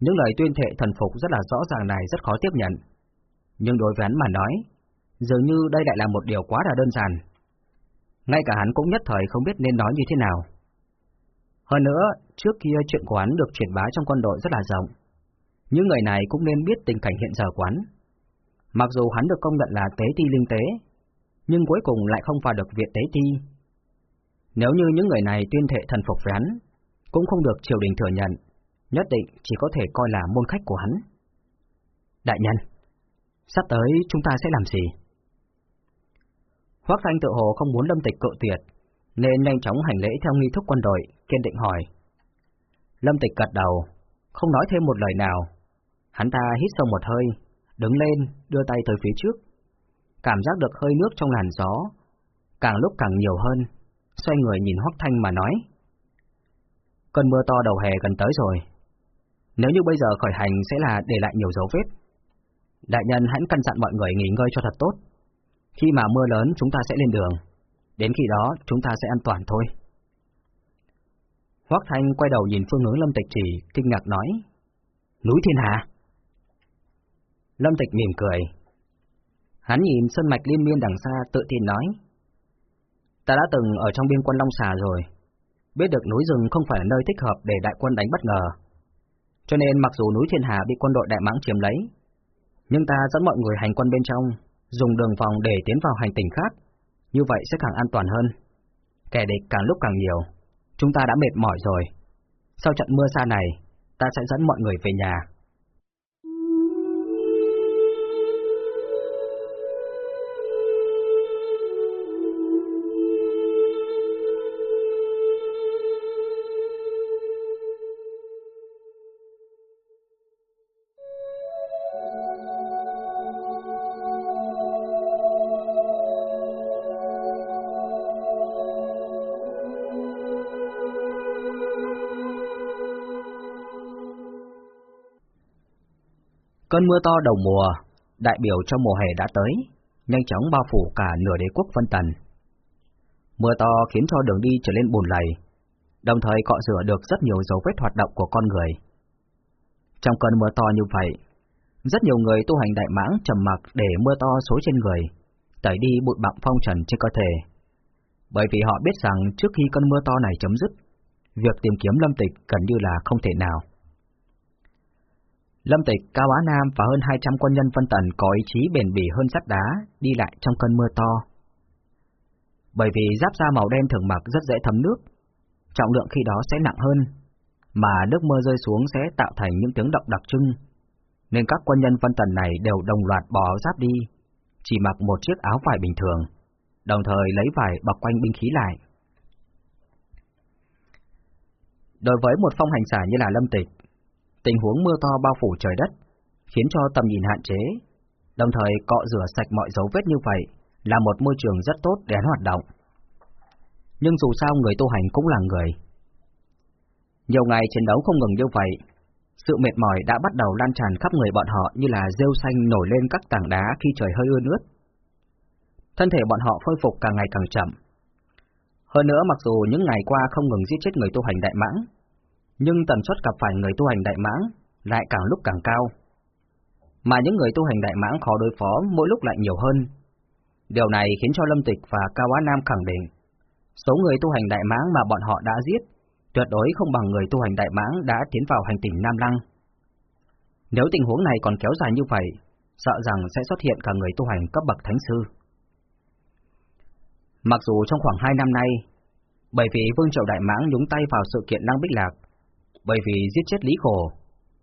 những lời tuyên thệ thần phục rất là rõ ràng này rất khó tiếp nhận. Nhưng đối với hắn mà nói, dường như đây lại là một điều quá là đơn giản. Ngay cả hắn cũng nhất thời không biết nên nói như thế nào. Hơn nữa, trước kia chuyện của hắn được truyền bá trong quân đội rất là rộng. Những người này cũng nên biết tình cảnh hiện giờ của hắn. Mặc dù hắn được công nhận là tế ti linh tế, nhưng cuối cùng lại không vào được viện tế ti. Nếu như những người này tuyên thệ thần phục với hắn, cũng không được triều đình thừa nhận, nhất định chỉ có thể coi là môn khách của hắn. Đại nhân, sắp tới chúng ta sẽ làm gì? Hoác Thanh tự hồ không muốn lâm tịch cự tuyệt, nên nhanh chóng hành lễ theo nghi thức quân đội, kiên định hỏi. Lâm tịch gật đầu, không nói thêm một lời nào. Hắn ta hít sâu một hơi, đứng lên, đưa tay tới phía trước. Cảm giác được hơi nước trong làn gió, càng lúc càng nhiều hơn, xoay người nhìn Hoắc Thanh mà nói. Cơn mưa to đầu hè gần tới rồi. Nếu như bây giờ khởi hành sẽ là để lại nhiều dấu vết. Đại nhân hãy căn dặn mọi người nghỉ ngơi cho thật tốt. Khi mà mưa lớn chúng ta sẽ lên đường. Đến khi đó chúng ta sẽ an toàn thôi. Hoắc Thanh quay đầu nhìn phương hướng Lâm Tịch chỉ, kinh ngạc nói. Núi Thiên Hà. Lâm Tịch mỉm cười. Hắn nhìn sân mạch liên miên đằng xa tự tin nói. Ta đã từng ở trong biên quân Long Xà rồi, biết được núi rừng không phải là nơi thích hợp để đại quân đánh bất ngờ. Cho nên mặc dù núi Thiên Hà bị quân đội Đại Mãng chiếm lấy, nhưng ta dẫn mọi người hành quân bên trong, dùng đường vòng để tiến vào hành tinh khác, như vậy sẽ càng an toàn hơn. Kẻ địch càng lúc càng nhiều, chúng ta đã mệt mỏi rồi. Sau trận mưa xa này, ta sẽ dẫn mọi người về nhà. Cơn mưa to đầu mùa, đại biểu cho mùa hè đã tới, nhanh chóng bao phủ cả nửa đế quốc phân Tần. Mưa to khiến cho đường đi trở nên bùn lầy, đồng thời cọ rửa được rất nhiều dấu vết hoạt động của con người. Trong cơn mưa to như vậy, rất nhiều người tu hành đại mãng trầm mặc để mưa to xối trên người, tẩy đi bụi bặm phong trần trên cơ thể. Bởi vì họ biết rằng trước khi cơn mưa to này chấm dứt, việc tìm kiếm lâm tịch gần như là không thể nào. Lâm Tịch, Cao Á Nam và hơn 200 quân nhân phân Tần có ý chí bền bỉ hơn sắt đá, đi lại trong cơn mưa to. Bởi vì giáp da màu đen thường mặc rất dễ thấm nước, trọng lượng khi đó sẽ nặng hơn, mà nước mưa rơi xuống sẽ tạo thành những tiếng động đặc trưng, nên các quân nhân phân Tần này đều đồng loạt bỏ giáp đi, chỉ mặc một chiếc áo vải bình thường, đồng thời lấy vải bọc quanh binh khí lại. Đối với một phong hành giả như là Lâm Tịch, Tình huống mưa to bao phủ trời đất, khiến cho tầm nhìn hạn chế, đồng thời cọ rửa sạch mọi dấu vết như vậy là một môi trường rất tốt để hoạt động. Nhưng dù sao người tu hành cũng là người. Nhiều ngày chiến đấu không ngừng như vậy, sự mệt mỏi đã bắt đầu lan tràn khắp người bọn họ như là rêu xanh nổi lên các tảng đá khi trời hơi ươn ướt. Thân thể bọn họ khôi phục càng ngày càng chậm. Hơn nữa mặc dù những ngày qua không ngừng giết chết người tu hành đại mãng, nhưng tần suất gặp phải người tu hành đại mãng lại càng lúc càng cao. Mà những người tu hành đại mãng khó đối phó mỗi lúc lại nhiều hơn. Điều này khiến cho Lâm Tịch và Cao Á Nam khẳng định, Số người tu hành đại mãng mà bọn họ đã giết, tuyệt đối không bằng người tu hành đại mãng đã tiến vào hành tinh Nam Lăng. Nếu tình huống này còn kéo dài như vậy, sợ rằng sẽ xuất hiện cả người tu hành cấp bậc thánh sư. Mặc dù trong khoảng hai năm nay, bởi vì Vương Triệu Đại Mãng nhúng tay vào sự kiện Lăng Bích Lạc, bởi vì giết chết Lý Khổ,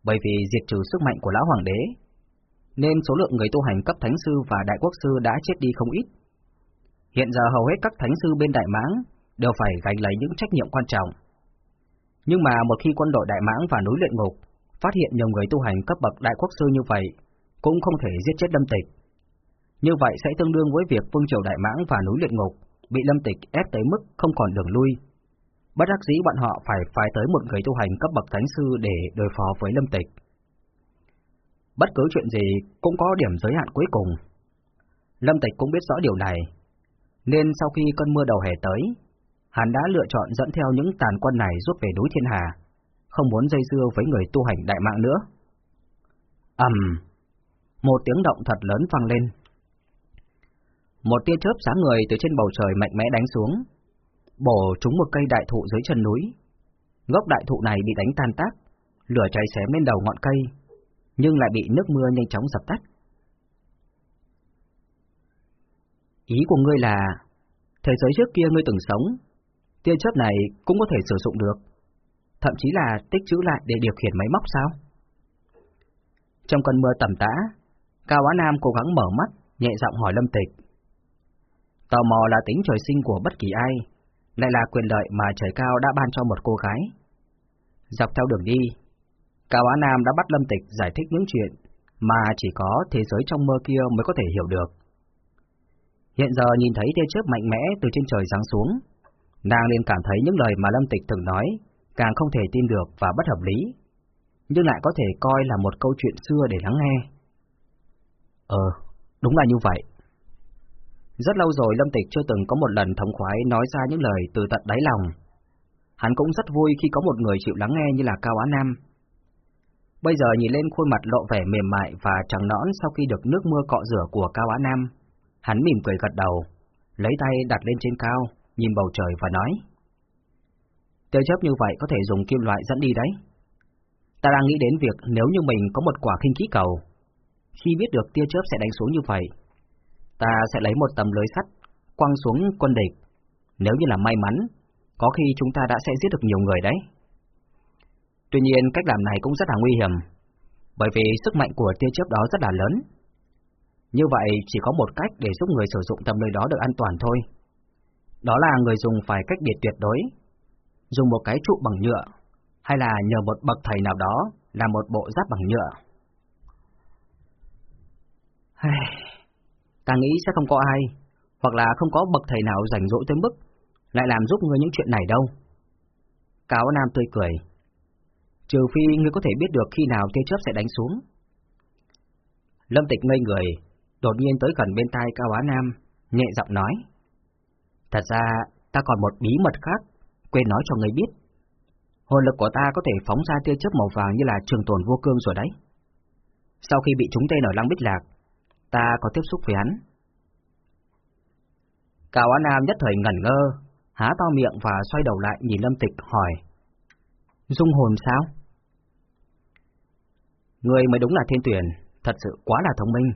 bởi vì diệt trừ sức mạnh của Lão Hoàng đế, nên số lượng người tu hành cấp thánh sư và đại quốc sư đã chết đi không ít. Hiện giờ hầu hết các thánh sư bên Đại Mãng đều phải gánh lấy những trách nhiệm quan trọng. Nhưng mà một khi quân đội Đại Mãng và núi luyện ngục phát hiện nhiều người tu hành cấp bậc đại quốc sư như vậy, cũng không thể giết chết Lâm Tịch. Như vậy sẽ tương đương với việc Vương Triều Đại Mãng và núi luyện ngục bị Lâm Tịch ép tới mức không còn đường lui. Bất đắc dĩ bọn họ phải phái tới một người tu hành cấp bậc thánh sư để đối phó với Lâm Tịch. Bất cứ chuyện gì cũng có điểm giới hạn cuối cùng. Lâm Tịch cũng biết rõ điều này, nên sau khi cơn mưa đầu hè tới, hắn đã lựa chọn dẫn theo những tàn quân này rút về núi Thiên Hà, không muốn dây dưa với người tu hành đại mạng nữa. ầm, một tiếng động thật lớn vang lên. Một tia chớp sáng người từ trên bầu trời mạnh mẽ đánh xuống, bổ trúng một cây đại thụ dưới chân núi. Gốc đại thụ này bị đánh tan tác, lửa cháy xém lên đầu ngọn cây, nhưng lại bị nước mưa nhanh chóng dập tắt. Ý của ngươi là, thế giới trước kia ngươi từng sống, tia chớp này cũng có thể sử dụng được, thậm chí là tích trữ lại để điều khiển máy móc sao? Trong cơn mưa tầm tã, Cao Á Nam cố gắng mở mắt, nhẹ giọng hỏi Lâm Tịch. Tò mò là tính trời sinh của bất kỳ ai, lại là quyền lợi mà trời cao đã ban cho một cô gái. Dọc theo đường đi, Cao Á Nam đã bắt Lâm Tịch giải thích những chuyện mà chỉ có thế giới trong mơ kia mới có thể hiểu được. Hiện giờ nhìn thấy tia chớp mạnh mẽ từ trên trời giáng xuống, nàng liền cảm thấy những lời mà Lâm Tịch từng nói càng không thể tin được và bất hợp lý, nhưng lại có thể coi là một câu chuyện xưa để lắng nghe. Ờ, đúng là như vậy. Rất lâu rồi Lâm Tịch chưa từng có một lần thống khoái nói ra những lời từ tận đáy lòng. Hắn cũng rất vui khi có một người chịu lắng nghe như là Cao Á Nam. Bây giờ nhìn lên khuôn mặt lộ vẻ mềm mại và trắng nõn sau khi được nước mưa cọ rửa của Cao Á Nam, hắn mỉm cười gật đầu, lấy tay đặt lên trên cao, nhìn bầu trời và nói. Tiêu chấp như vậy có thể dùng kim loại dẫn đi đấy. Ta đang nghĩ đến việc nếu như mình có một quả khinh khí cầu, khi biết được tia chớp sẽ đánh xuống như vậy, ta sẽ lấy một tấm lưới sắt quăng xuống quân địch. Nếu như là may mắn, có khi chúng ta đã sẽ giết được nhiều người đấy. Tuy nhiên cách làm này cũng rất là nguy hiểm, bởi vì sức mạnh của tia chớp đó rất là lớn. Như vậy chỉ có một cách để giúp người sử dụng tấm lưới đó được an toàn thôi. Đó là người dùng phải cách biệt tuyệt đối, dùng một cái trụ bằng nhựa, hay là nhờ một bậc thầy nào đó làm một bộ giáp bằng nhựa. Ta nghĩ sẽ không có ai, hoặc là không có bậc thầy nào rảnh rỗi tới mức lại làm giúp ngươi những chuyện này đâu. Cáo Nam tươi cười. Trừ phi ngươi có thể biết được khi nào tia chớp sẽ đánh xuống. Lâm Tịch ngây người, đột nhiên tới gần bên tai Cao Á Nam, nhẹ giọng nói. Thật ra, ta còn một bí mật khác, quên nói cho ngươi biết. Hồn lực của ta có thể phóng ra tia chớp màu vàng như là trường tồn vô cương rồi đấy. Sau khi bị trúng tên ở Lăng Bích Lạc, ta có tiếp xúc với hắn. Cao Á Nam nhất thời ngẩn ngơ, há to miệng và xoay đầu lại nhìn Lâm Tịch hỏi. Dung hồn sao? Ngươi mới đúng là thiên tuyển, thật sự quá là thông minh.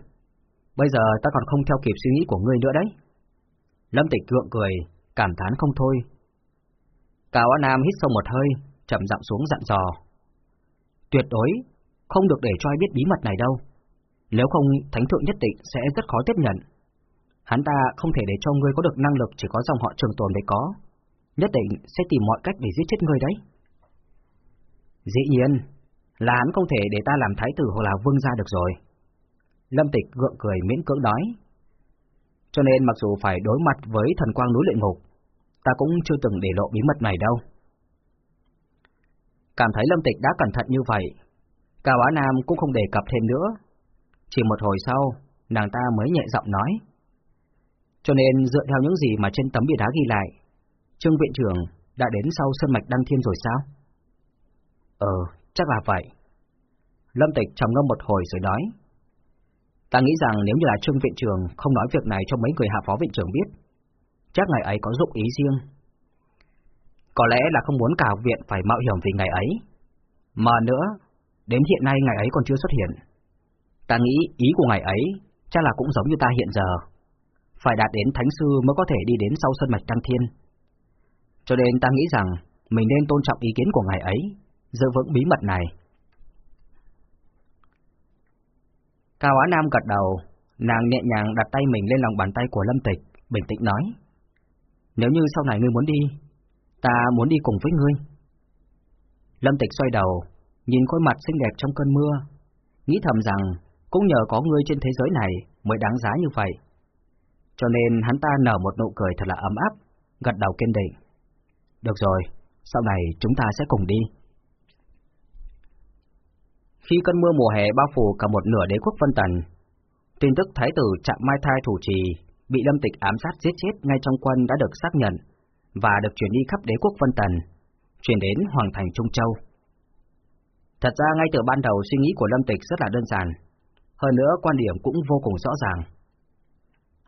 Bây giờ ta còn không theo kịp suy nghĩ của ngươi nữa đấy. Lâm Tịch gượng cười, cảm thán không thôi. Cao Á Nam hít sâu một hơi, chậm dặm xuống dặn dò. Tuyệt đối, không được để cho ai biết bí mật này đâu. Nếu không, Thánh Thượng nhất định sẽ rất khó tiếp nhận. Hắn ta không thể để cho ngươi có được năng lực chỉ có dòng họ trường tồn mới có. Nhất định sẽ tìm mọi cách để giết chết ngươi đấy. Dĩ nhiên, là hắn không thể để ta làm thái tử hoặc là vương gia được rồi. Lâm Tịch gượng cười miễn cưỡng nói. Cho nên mặc dù phải đối mặt với thần quang núi luyện ngục, ta cũng chưa từng để lộ bí mật này đâu. Cảm thấy Lâm Tịch đã cẩn thận như vậy, Cao Á Nam cũng không đề cập thêm nữa. Chỉ một hồi sau, nàng ta mới nhẹ giọng nói. Cho nên dựa theo những gì mà trên tấm bia đá ghi lại, Trương Viện trưởng đã đến sau Sơn Mạch Đăng Thiên rồi sao? Ờ, chắc là vậy. Lâm Tịch trầm ngâm một hồi rồi nói. Ta nghĩ rằng nếu như là Trương Viện trưởng không nói việc này cho mấy người hạ phó viện trưởng biết, chắc ngày ấy có dụng ý riêng, Có lẽ là không muốn cả viện phải mạo hiểm vì ngày ấy. Mà nữa, đến hiện nay ngày ấy còn chưa xuất hiện. Ta nghĩ ý của ngài ấy chắc là cũng giống như ta hiện giờ. Phải đạt đến thánh sư mới có thể đi đến sau sân mạch Đăng Thiên. Cho nên ta nghĩ rằng mình nên tôn trọng ý kiến của ngài ấy, giữ vững bí mật này. Cao Á Nam gật đầu, nàng nhẹ nhàng đặt tay mình lên lòng bàn tay của Lâm Tịch, bình tĩnh nói. Nếu như sau này ngươi muốn đi, ta muốn đi cùng với ngươi. Lâm Tịch xoay đầu, nhìn khuôn mặt xinh đẹp trong cơn mưa, nghĩ thầm rằng cũng nhờ có ngươi trên thế giới này mới đáng giá như vậy. Cho nên hắn ta nở một nụ cười thật là ấm áp, gật đầu kiên định. Được rồi, sau này chúng ta sẽ cùng đi. Khi cơn mưa mùa hè bao phủ cả một nửa đế quốc Vân Tần, tin tức thái tử Trạm Mai Thai thủ trì bị Lâm Tịch ám sát giết chết ngay trong quân đã được xác nhận và được chuyển đi khắp đế quốc Vân Tần, chuyển đến Hoàng thành Trung Châu. Thật ra ngay từ ban đầu suy nghĩ của Lâm Tịch rất là đơn giản, hơn nữa quan điểm cũng vô cùng rõ ràng.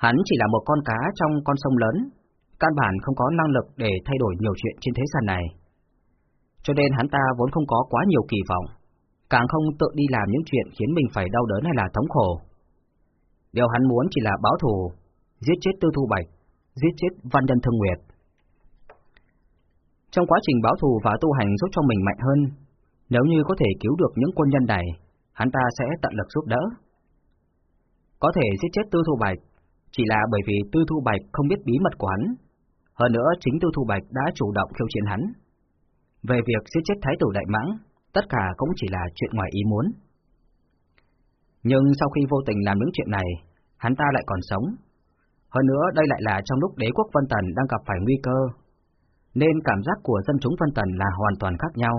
Hắn chỉ là một con cá trong con sông lớn, căn bản không có năng lực để thay đổi nhiều chuyện trên thế gian này. Cho nên hắn ta vốn không có quá nhiều kỳ vọng, càng không tự đi làm những chuyện khiến mình phải đau đớn hay là thống khổ. Điều hắn muốn chỉ là báo thù, giết chết Tư Thu Bạch, giết chết Văn Nhân Thương Nguyệt. Trong quá trình báo thù và tu hành giúp cho mình mạnh hơn, nếu như có thể cứu được những quân nhân này, hắn ta sẽ tận lực giúp đỡ. Có thể giết chết Tư Thu Bạch, chỉ là bởi vì Tư Thu Bạch không biết bí mật của hắn. Hơn nữa chính Tư Thu Bạch đã chủ động khiêu chiến hắn. Về việc giết chết Thái tử Đại Mãng, tất cả cũng chỉ là chuyện ngoài ý muốn. Nhưng sau khi vô tình làm những chuyện này, hắn ta lại còn sống. Hơn nữa đây lại là trong lúc đế quốc Vân Tần đang gặp phải nguy cơ, nên cảm giác của dân chúng Vân Tần là hoàn toàn khác nhau.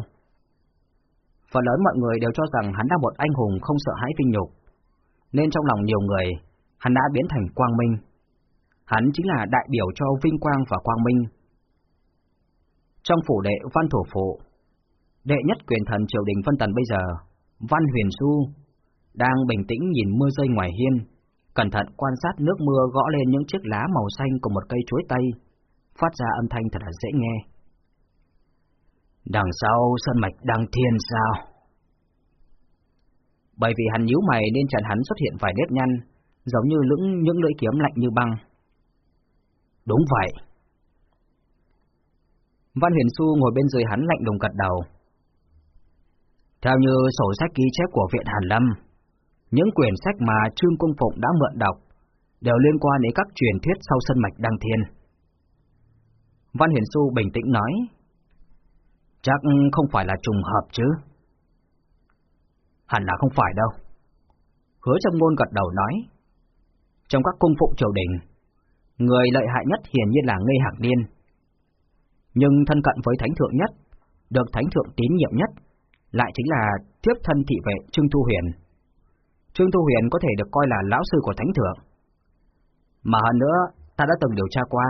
Phần lớn mọi người đều cho rằng hắn là một anh hùng không sợ hãi vinh nhục, nên trong lòng nhiều người, hắn đã biến thành quang minh. Hắn chính là đại biểu cho vinh quang và quang minh. Trong phủ đệ Văn Thổ Phụ, đệ nhất quyền thần triều đình Vân Tần bây giờ, Văn Huyền Du, đang bình tĩnh nhìn mưa rơi ngoài hiên, cẩn thận quan sát nước mưa gõ lên những chiếc lá màu xanh của một cây chuối tây, phát ra âm thanh thật là dễ nghe. Đằng sau sơn mạch đăng thiên sao? Bởi vì hắn nhíu mày nên trần hắn xuất hiện vài nếp nhăn, giống như lưỡng những lưỡi kiếm lạnh như băng. Đúng vậy. Văn Huyền Xu ngồi bên dưới hắn lạnh lùng gật đầu. Theo như sổ sách ghi chép của Viện Hàn Lâm, những quyển sách mà Trương Cung Phụng đã mượn đọc đều liên quan đến các truyền thuyết sau sân mạch Đăng Thiên. Văn Hiển Xu bình tĩnh nói, chắc không phải là trùng hợp chứ. Hẳn là không phải đâu. Hứa trong ngôn gật đầu nói, trong các cung phụng triều đình, người lợi hại nhất hiển nhiên là Ngây Hạc Niên. Nhưng thân cận với thánh thượng nhất, được thánh thượng tín nhiệm nhất, lại chính là tiếp thân thị vệ Trương Thu Huyền Trương Thu Huyền có thể được coi là lão sư của Thánh Thượng. Mà hơn nữa, ta đã từng điều tra qua.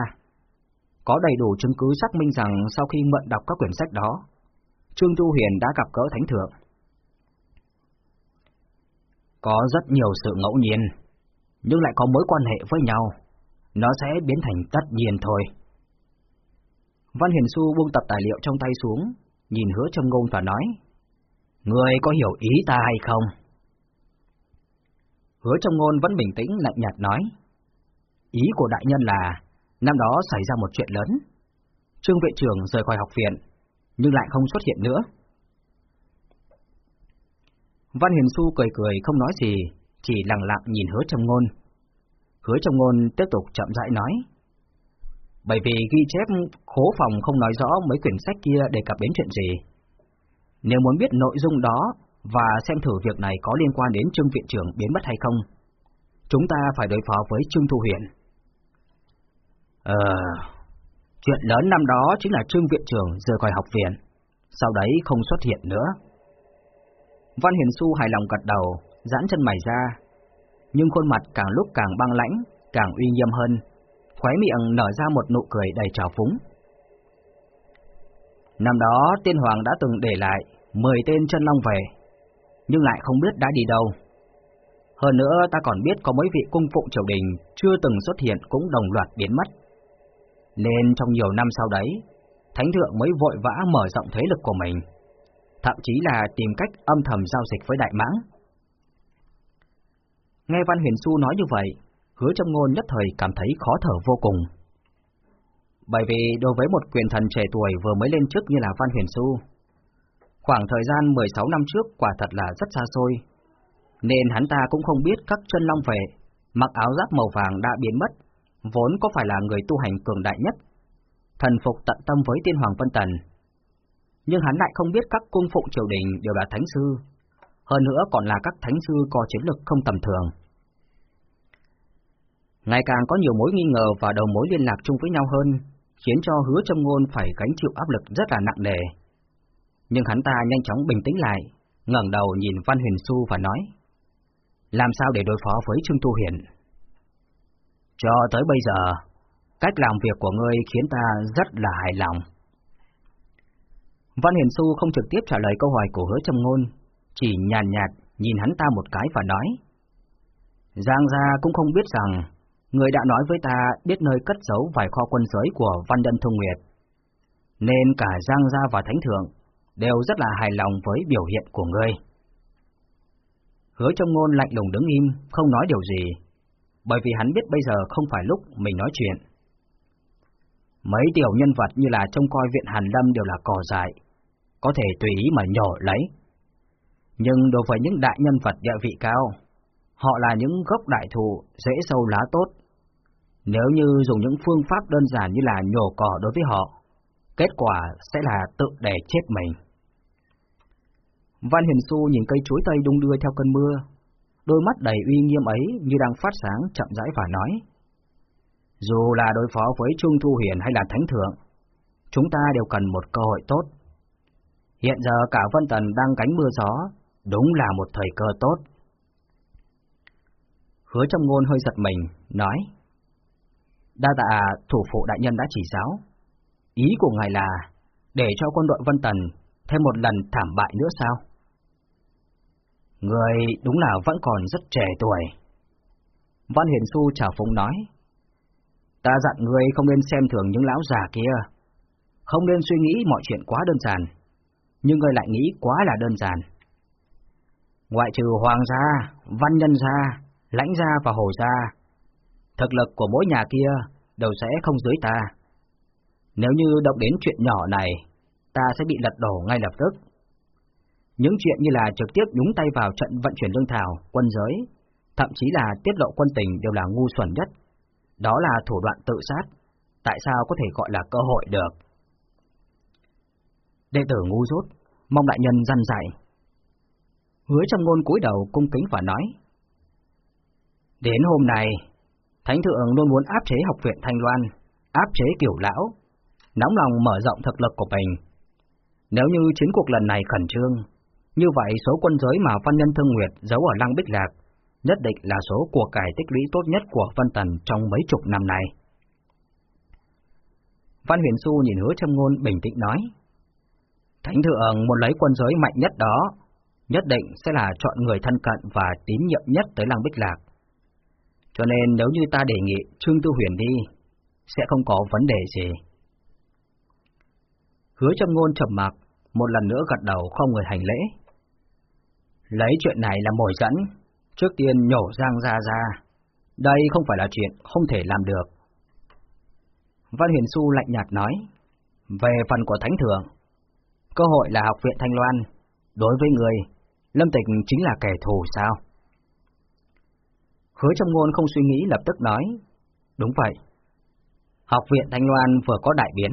Có đầy đủ chứng cứ xác minh rằng sau khi mượn đọc các quyển sách đó, Trương Thu Huyền đã gặp gỡ Thánh Thượng. Có rất nhiều sự ngẫu nhiên, nhưng lại có mối quan hệ với nhau. Nó sẽ biến thành tất nhiên thôi. Văn Hiền Xu buông tập tài liệu trong tay xuống, nhìn hứa trong ngôn và nói, Người có hiểu ý ta hay không? Hứa trong ngôn vẫn bình tĩnh lạnh nhạt nói. Ý của đại nhân là, năm đó xảy ra một chuyện lớn. Trương vệ trưởng rời khỏi học viện, nhưng lại không xuất hiện nữa. Văn Hiền Xu cười cười không nói gì, chỉ lặng lặng nhìn hứa trong ngôn. Hứa trong ngôn tiếp tục chậm rãi nói. Bởi vì ghi chép khố phòng không nói rõ mấy quyển sách kia đề cập đến chuyện gì. Nếu muốn biết nội dung đó và xem thử việc này có liên quan đến Trương Viện trưởng biến mất hay không. Chúng ta phải đối phó với Trương Thu Huyền. Ờ, chuyện lớn năm đó chính là Trương Viện trưởng rời khỏi học viện, sau đấy không xuất hiện nữa. Văn Hiền Xu hài lòng gật đầu, giãn chân mày ra, nhưng khuôn mặt càng lúc càng băng lãnh, càng uy nghiêm hơn, khóe miệng nở ra một nụ cười đầy trào phúng. Năm đó tiên hoàng đã từng để lại 10 tên chân long về, nhưng lại không biết đã đi đâu. Hơn nữa ta còn biết có mấy vị cung phụng triều đình chưa từng xuất hiện cũng đồng loạt biến mất. Nên trong nhiều năm sau đấy, Thánh Thượng mới vội vã mở rộng thế lực của mình, thậm chí là tìm cách âm thầm giao dịch với Đại Mãng. Nghe Văn Huyền Xu nói như vậy, hứa trong ngôn nhất thời cảm thấy khó thở vô cùng. Bởi vì đối với một quyền thần trẻ tuổi vừa mới lên chức như là Văn Huyền Xu, khoảng thời gian 16 năm trước quả thật là rất xa xôi, nên hắn ta cũng không biết các chân long vệ, mặc áo giáp màu vàng đã biến mất, vốn có phải là người tu hành cường đại nhất, thần phục tận tâm với tiên hoàng Vân Tần. Nhưng hắn lại không biết các cung phụng triều đình đều là thánh sư, hơn nữa còn là các thánh sư có chiến lực không tầm thường. Ngày càng có nhiều mối nghi ngờ và đầu mối liên lạc chung với nhau hơn, khiến cho hứa châm ngôn phải gánh chịu áp lực rất là nặng nề. Nhưng hắn ta nhanh chóng bình tĩnh lại, ngẩng đầu nhìn Văn Huyền Xu và nói, làm sao để đối phó với Trương Tu Hiển? Cho tới bây giờ, cách làm việc của ngươi khiến ta rất là hài lòng. Văn Hiền Xu không trực tiếp trả lời câu hỏi của hứa trầm ngôn, chỉ nhàn nhạt, nhạt nhìn hắn ta một cái và nói. Giang gia cũng không biết rằng, người đã nói với ta biết nơi cất giấu vài kho quân giới của Văn Đân Thông Nguyệt. Nên cả Giang gia và Thánh Thượng đều rất là hài lòng với biểu hiện của ngươi. Hứa trong ngôn lạnh lùng đứng im, không nói điều gì, bởi vì hắn biết bây giờ không phải lúc mình nói chuyện. Mấy tiểu nhân vật như là trông coi viện Hàn Lâm đều là cò dại, có thể tùy ý mà nhổ lấy. Nhưng đối với những đại nhân vật địa vị cao, họ là những gốc đại thụ, dễ sâu lá tốt. Nếu như dùng những phương pháp đơn giản như là nhổ cỏ đối với họ, kết quả sẽ là tự để chết mình. Văn Hiền Xu nhìn cây chuối tây đung đưa theo cơn mưa, đôi mắt đầy uy nghiêm ấy như đang phát sáng chậm rãi và nói. Dù là đối phó với Trung Thu Huyền hay là Thánh Thượng, chúng ta đều cần một cơ hội tốt. Hiện giờ cả Vân Tần đang cánh mưa gió, đúng là một thời cơ tốt. Hứa trong ngôn hơi giật mình, nói. Đa tạ thủ phụ đại nhân đã chỉ giáo. Ý của ngài là để cho quân đội Vân Tần thêm một lần thảm bại nữa sao? Người đúng là vẫn còn rất trẻ tuổi. Văn Hiền Xu chào phúng nói. Ta dặn người không nên xem thường những lão già kia. Không nên suy nghĩ mọi chuyện quá đơn giản. Nhưng ngươi lại nghĩ quá là đơn giản. Ngoại trừ hoàng gia, văn nhân gia, lãnh gia và hồ gia, thực lực của mỗi nhà kia đều sẽ không dưới ta. Nếu như động đến chuyện nhỏ này, ta sẽ bị lật đổ ngay lập tức. Những chuyện như là trực tiếp nhúng tay vào trận vận chuyển lương thảo, quân giới, thậm chí là tiết lộ quân tình đều là ngu xuẩn nhất. Đó là thủ đoạn tự sát, tại sao có thể gọi là cơ hội được? Đệ tử ngu dốt, mong đại nhân dằn dạy. Hứa trong ngôn cúi đầu cung kính và nói. Đến hôm nay, Thánh Thượng luôn muốn áp chế học viện Thanh Loan, áp chế kiểu lão, nóng lòng mở rộng thực lực của mình. Nếu như chiến cuộc lần này khẩn trương, như vậy số quân giới mà Văn Nhân Thương Nguyệt giấu ở Lăng Bích Lạc nhất định là số của cải tích lũy tốt nhất của Vân Tần trong mấy chục năm nay. Văn Huyền Xu nhìn hứa châm ngôn bình tĩnh nói, Thánh thượng muốn lấy quân giới mạnh nhất đó, nhất định sẽ là chọn người thân cận và tín nhiệm nhất tới làng Bích Lạc. Cho nên nếu như ta đề nghị Trương Tư Huyền đi, sẽ không có vấn đề gì. Hứa châm ngôn trầm mặc, một lần nữa gật đầu không người hành lễ. Lấy chuyện này làm mồi dẫn, trước tiên nhổ Giang ra ra. Đây không phải là chuyện không thể làm được. Văn Huyền Xu lạnh nhạt nói, về phần của Thánh Thượng, cơ hội là học viện Thanh Loan, đối với người, Lâm Tịch chính là kẻ thù sao? Hứa trong ngôn không suy nghĩ lập tức nói, đúng vậy. Học viện Thanh Loan vừa có đại biến,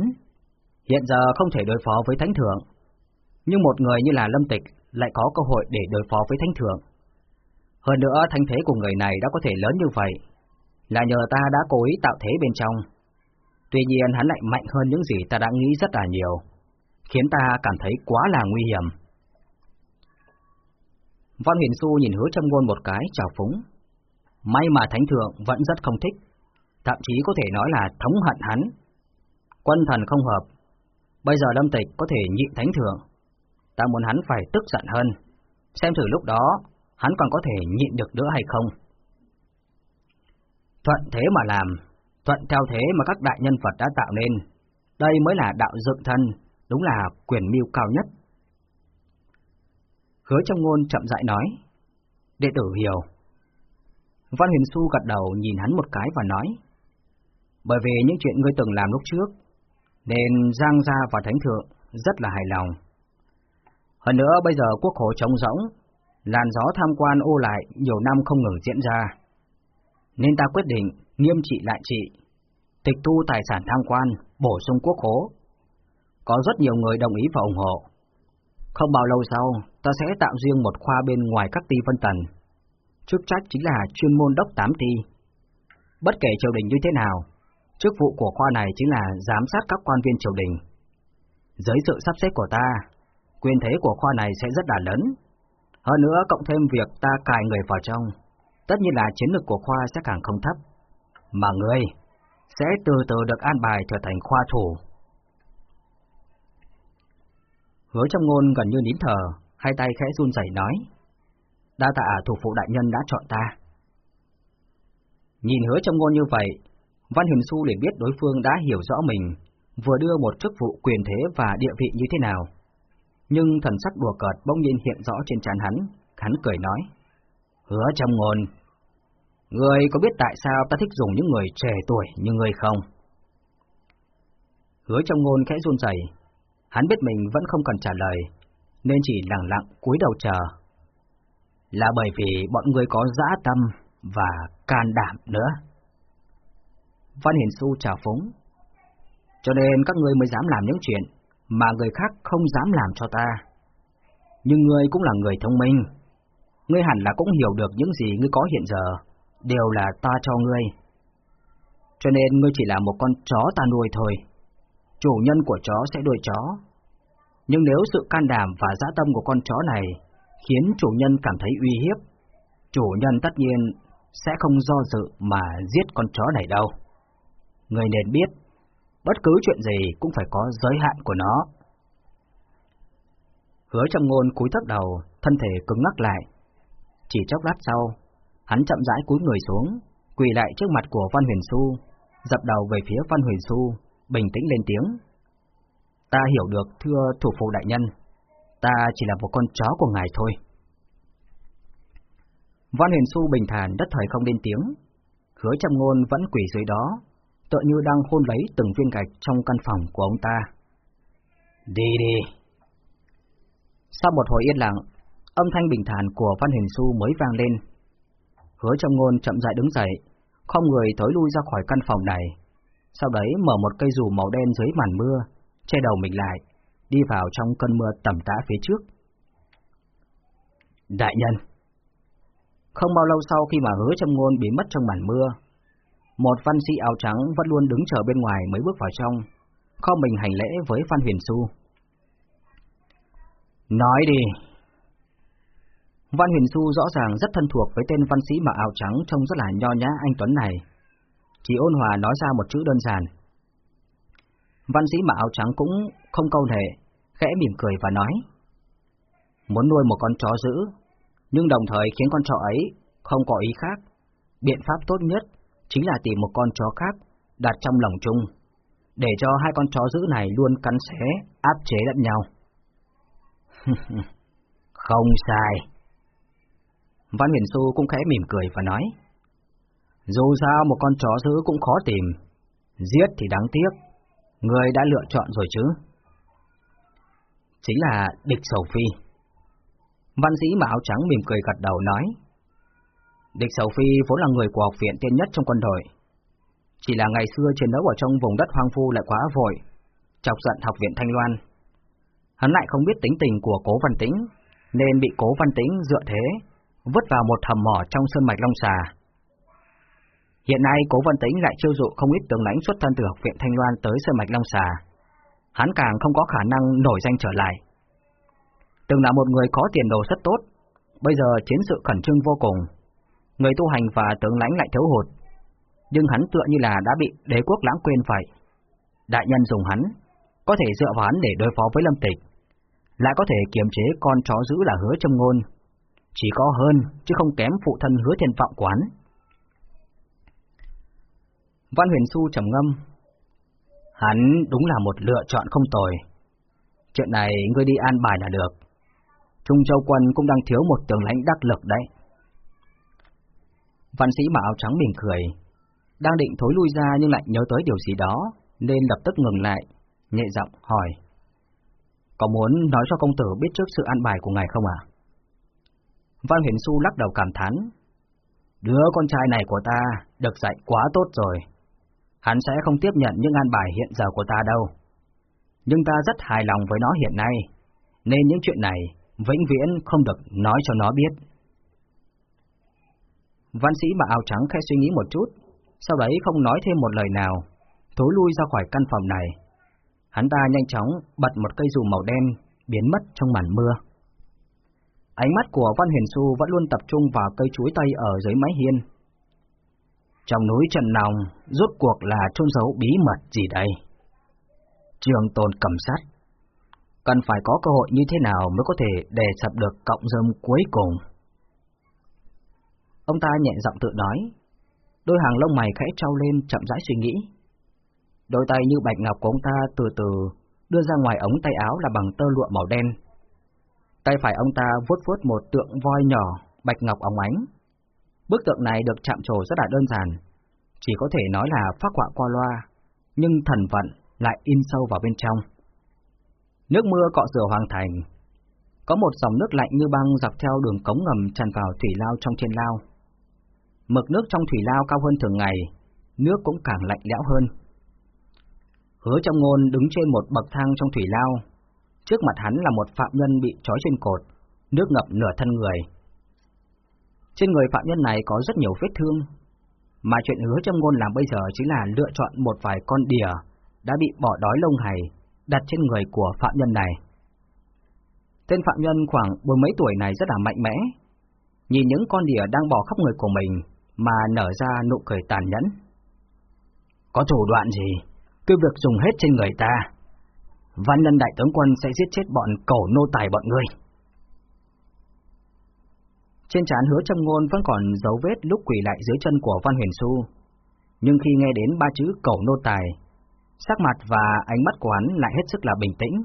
hiện giờ không thể đối phó với Thánh Thượng, nhưng một người như là Lâm Tịch lại có cơ hội để đối phó với Thánh Thượng. Hơn nữa thanh thế của người này đã có thể lớn như vậy, là nhờ ta đã cố ý tạo thế bên trong. Tuy nhiên hắn lại mạnh hơn những gì ta đã nghĩ rất là nhiều, khiến ta cảm thấy quá là nguy hiểm. Văn Huyền Xu nhìn hứa trong ngôn một cái chào phúng. May mà Thánh Thượng vẫn rất không thích, thậm chí có thể nói là thống hận hắn. Quân thần không hợp, bây giờ Lâm Tịch có thể nhịn Thánh Thượng, ta muốn hắn phải tức giận hơn, xem thử lúc đó hắn còn có thể nhịn được nữa hay không. Thuận thế mà làm, thuận theo thế mà các đại nhân Phật đã tạo nên, Đây mới là đạo dựng thân, đúng là quyền mưu cao nhất. Hứa trong ngôn chậm rãi nói. Đệ tử hiểu. Văn Huyền Xu gật đầu nhìn hắn một cái và nói. Bởi vì những chuyện ngươi từng làm lúc trước, nên Giang Gia và Thánh Thượng rất là hài lòng. Hơn nữa bây giờ quốc khổ trống rỗng, làn gió tham quan ô lại nhiều năm không ngừng diễn ra. Nên ta quyết định nghiêm trị lại trị, tịch thu tài sản tham quan, bổ sung quốc khố. Có rất nhiều người đồng ý và ủng hộ. Không bao lâu sau, ta sẽ tạo riêng một khoa bên ngoài các ti phân tần. Chức trách chính là chuyên môn đốc tám ti. Bất kể triều đình như thế nào, chức vụ của khoa này chính là giám sát các quan viên triều đình. Dưới sự sắp xếp của ta, quyền thế của khoa này sẽ rất là lớn. Hơn nữa cộng thêm việc ta cài người vào trong, tất nhiên là chiến lược của khoa sẽ càng không thấp. Mà ngươi sẽ từ từ được an bài trở thành khoa thủ. Hứa trong ngôn gần như nín thở, hai tay khẽ run rẩy nói. Đa tạ thủ phụ đại nhân đã chọn ta. Nhìn hứa trong ngôn như vậy, Văn Huyền Xu liền biết đối phương đã hiểu rõ mình, vừa đưa một chức vụ quyền thế và địa vị như thế nào. Nhưng thần sắc đùa cợt bỗng nhiên hiện rõ trên trán hắn, hắn cười nói. Hứa trong ngôn, Người có biết tại sao ta thích dùng những người trẻ tuổi như người không? Hứa trong ngôn khẽ run rẩy, hắn biết mình vẫn không cần trả lời, nên chỉ lặng lặng cúi đầu chờ. Là bởi vì bọn người có dã tâm và can đảm nữa. Văn Hiền Xu trả phúng. Cho nên các ngươi mới dám làm những chuyện mà người khác không dám làm cho ta. Nhưng ngươi cũng là người thông minh. Ngươi hẳn là cũng hiểu được những gì ngươi có hiện giờ, đều là ta cho ngươi. Cho nên ngươi chỉ là một con chó ta nuôi thôi. Chủ nhân của chó sẽ đuổi chó. Nhưng nếu sự can đảm và dã tâm của con chó này khiến chủ nhân cảm thấy uy hiếp, chủ nhân tất nhiên sẽ không do dự mà giết con chó này đâu. Người nên biết, bất cứ chuyện gì cũng phải có giới hạn của nó. Hứa trong ngôn cúi thấp đầu, thân thể cứng ngắc lại. Chỉ chốc lát sau, hắn chậm rãi cúi người xuống, quỳ lại trước mặt của Văn Huyền Xu, dập đầu về phía Văn Huyền Xu, bình tĩnh lên tiếng. Ta hiểu được thưa thủ phụ đại nhân, ta chỉ là một con chó của ngài thôi. Văn Huyền Xu bình thản đất thời không lên tiếng, hứa trăm ngôn vẫn quỳ dưới đó, tựa như đang hôn lấy từng viên gạch trong căn phòng của ông ta. Đi đi! Sau một hồi yên lặng, âm thanh bình thản của Văn Huyền Xu mới vang lên. Hứa trong ngôn chậm rãi đứng dậy, không người tối lui ra khỏi căn phòng này, sau đấy mở một cây dù màu đen dưới màn mưa, che đầu mình lại, đi vào trong cơn mưa tầm tã phía trước. Đại nhân Không bao lâu sau khi mà hứa trong ngôn bị mất trong màn mưa, một văn sĩ áo trắng vẫn luôn đứng chờ bên ngoài mới bước vào trong, kho mình hành lễ với Phan Huyền Xu. Nói đi! Văn Huyền Xu rõ ràng rất thân thuộc với tên văn sĩ mặc áo trắng trông rất là nho nhã anh Tuấn này. Chỉ ôn hòa nói ra một chữ đơn giản. Văn sĩ mặc áo trắng cũng không câu nệ, khẽ mỉm cười và nói. Muốn nuôi một con chó dữ, nhưng đồng thời khiến con chó ấy không có ý khác. Biện pháp tốt nhất chính là tìm một con chó khác đặt trong lồng chung, để cho hai con chó dữ này luôn cắn xé, áp chế lẫn nhau. không sai. Văn Huyền Xu cũng khẽ mỉm cười và nói, dù sao một con chó dữ cũng khó tìm, giết thì đáng tiếc, người đã lựa chọn rồi chứ. Chính là địch sầu phi. Văn sĩ mà áo trắng mỉm cười gật đầu nói, Địch Sầu Phi vốn là người của học viện tiên nhất trong quân đội. Chỉ là ngày xưa chiến đấu ở trong vùng đất hoang vu lại quá vội, chọc giận học viện Thanh Loan. Hắn lại không biết tính tình của Cố Văn Tĩnh, nên bị Cố Văn Tĩnh dựa thế, vứt vào một hầm mỏ trong sơn mạch Long Xà. Hiện nay Cố Văn Tĩnh lại chiêu dụ không ít tướng lãnh xuất thân từ học viện Thanh Loan tới sơn mạch Long Xà. Hắn càng không có khả năng nổi danh trở lại. Từng là một người có tiền đồ rất tốt, bây giờ chiến sự khẩn trương vô cùng, người tu hành và tướng lãnh lại thiếu hụt, nhưng hắn tựa như là đã bị đế quốc lãng quên vậy. Đại nhân dùng hắn, có thể dựa vào hắn để đối phó với lâm tịch, lại có thể kiềm chế con chó giữ là hứa trong ngôn, chỉ có hơn chứ không kém phụ thân hứa thiên vọng quán. Văn huyền su trầm ngâm, Hắn đúng là một lựa chọn không tồi. Chuyện này ngươi đi an bài là được. Trung Châu Quân cũng đang thiếu một tướng lãnh đắc lực đấy. Văn sĩ mặc áo trắng mỉm cười, đang định thối lui ra nhưng lại nhớ tới điều gì đó, nên lập tức ngừng lại, nhẹ giọng hỏi. Có muốn nói cho công tử biết trước sự an bài của ngài không ạ? Văn Huyền Xu lắc đầu cảm thán. Đứa con trai này của ta được dạy quá tốt rồi. Hắn sẽ không tiếp nhận những an bài hiện giờ của ta đâu. Nhưng ta rất hài lòng với nó hiện nay, nên những chuyện này vĩnh viễn không được nói cho nó biết. Văn sĩ mặc áo trắng khẽ suy nghĩ một chút, sau đấy không nói thêm một lời nào, thối lui ra khỏi căn phòng này. Hắn ta nhanh chóng bật một cây dù màu đen, biến mất trong màn mưa. Ánh mắt của Văn Huyền Xu vẫn luôn tập trung vào cây chuối tây ở dưới mái hiên. Trong núi Trần Nòng, rốt cuộc là trôn giấu bí mật gì đây? Trường tồn cầm sát. Cần phải có cơ hội như thế nào mới có thể đè sập được cộng dâm cuối cùng? Ông ta nhẹ giọng tự nói, đôi hàng lông mày khẽ trao lên chậm rãi suy nghĩ. Đôi tay như bạch ngọc của ông ta từ từ đưa ra ngoài ống tay áo là bằng tơ lụa màu đen. Tay phải ông ta vuốt vuốt một tượng voi nhỏ, bạch ngọc óng ánh. Bức tượng này được chạm trổ rất là đơn giản, chỉ có thể nói là phát họa qua loa, nhưng thần vận lại in sâu vào bên trong. Nước mưa cọ rửa hoàng thành, có một dòng nước lạnh như băng dọc theo đường cống ngầm tràn vào thủy lao trong trên lao. Mực nước trong thủy lao cao hơn thường ngày, nước cũng càng lạnh lẽo hơn. Hứa trong ngôn đứng trên một bậc thang trong thủy lao, trước mặt hắn là một phạm nhân bị trói trên cột, nước ngập nửa thân người. Trên người phạm nhân này có rất nhiều vết thương, mà chuyện hứa trong ngôn làm bây giờ chính là lựa chọn một vài con đỉa đã bị bỏ đói lông hày đặt trên người của phạm nhân này. Tên phạm nhân khoảng bốn mấy tuổi này rất là mạnh mẽ, nhìn những con đỉa đang bỏ khắp người của mình mà nở ra nụ cười tàn nhẫn. Có thủ đoạn gì? Cứ việc dùng hết trên người ta. Văn nhân đại tướng quân sẽ giết chết bọn cổ nô tài bọn ngươi. Trên trán hứa trong ngôn vẫn còn dấu vết lúc quỳ lại dưới chân của Văn Huyền Xu. Nhưng khi nghe đến ba chữ cổ nô tài, sắc mặt và ánh mắt của hắn lại hết sức là bình tĩnh.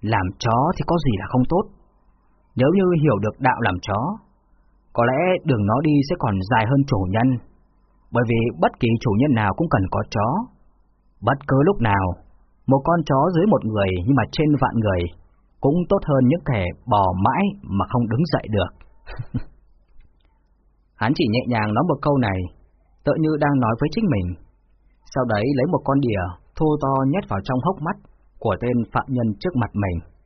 Làm chó thì có gì là không tốt. Nếu như hiểu được đạo làm chó, có lẽ đường nó đi sẽ còn dài hơn chủ nhân, bởi vì bất kỳ chủ nhân nào cũng cần có chó. Bất cứ lúc nào, một con chó dưới một người nhưng mà trên vạn người cũng tốt hơn những kẻ bò mãi mà không đứng dậy được. Hắn chỉ nhẹ nhàng nói một câu này, tự như đang nói với chính mình. Sau đấy lấy một con đìa thô to nhét vào trong hốc mắt của tên phạm nhân trước mặt mình.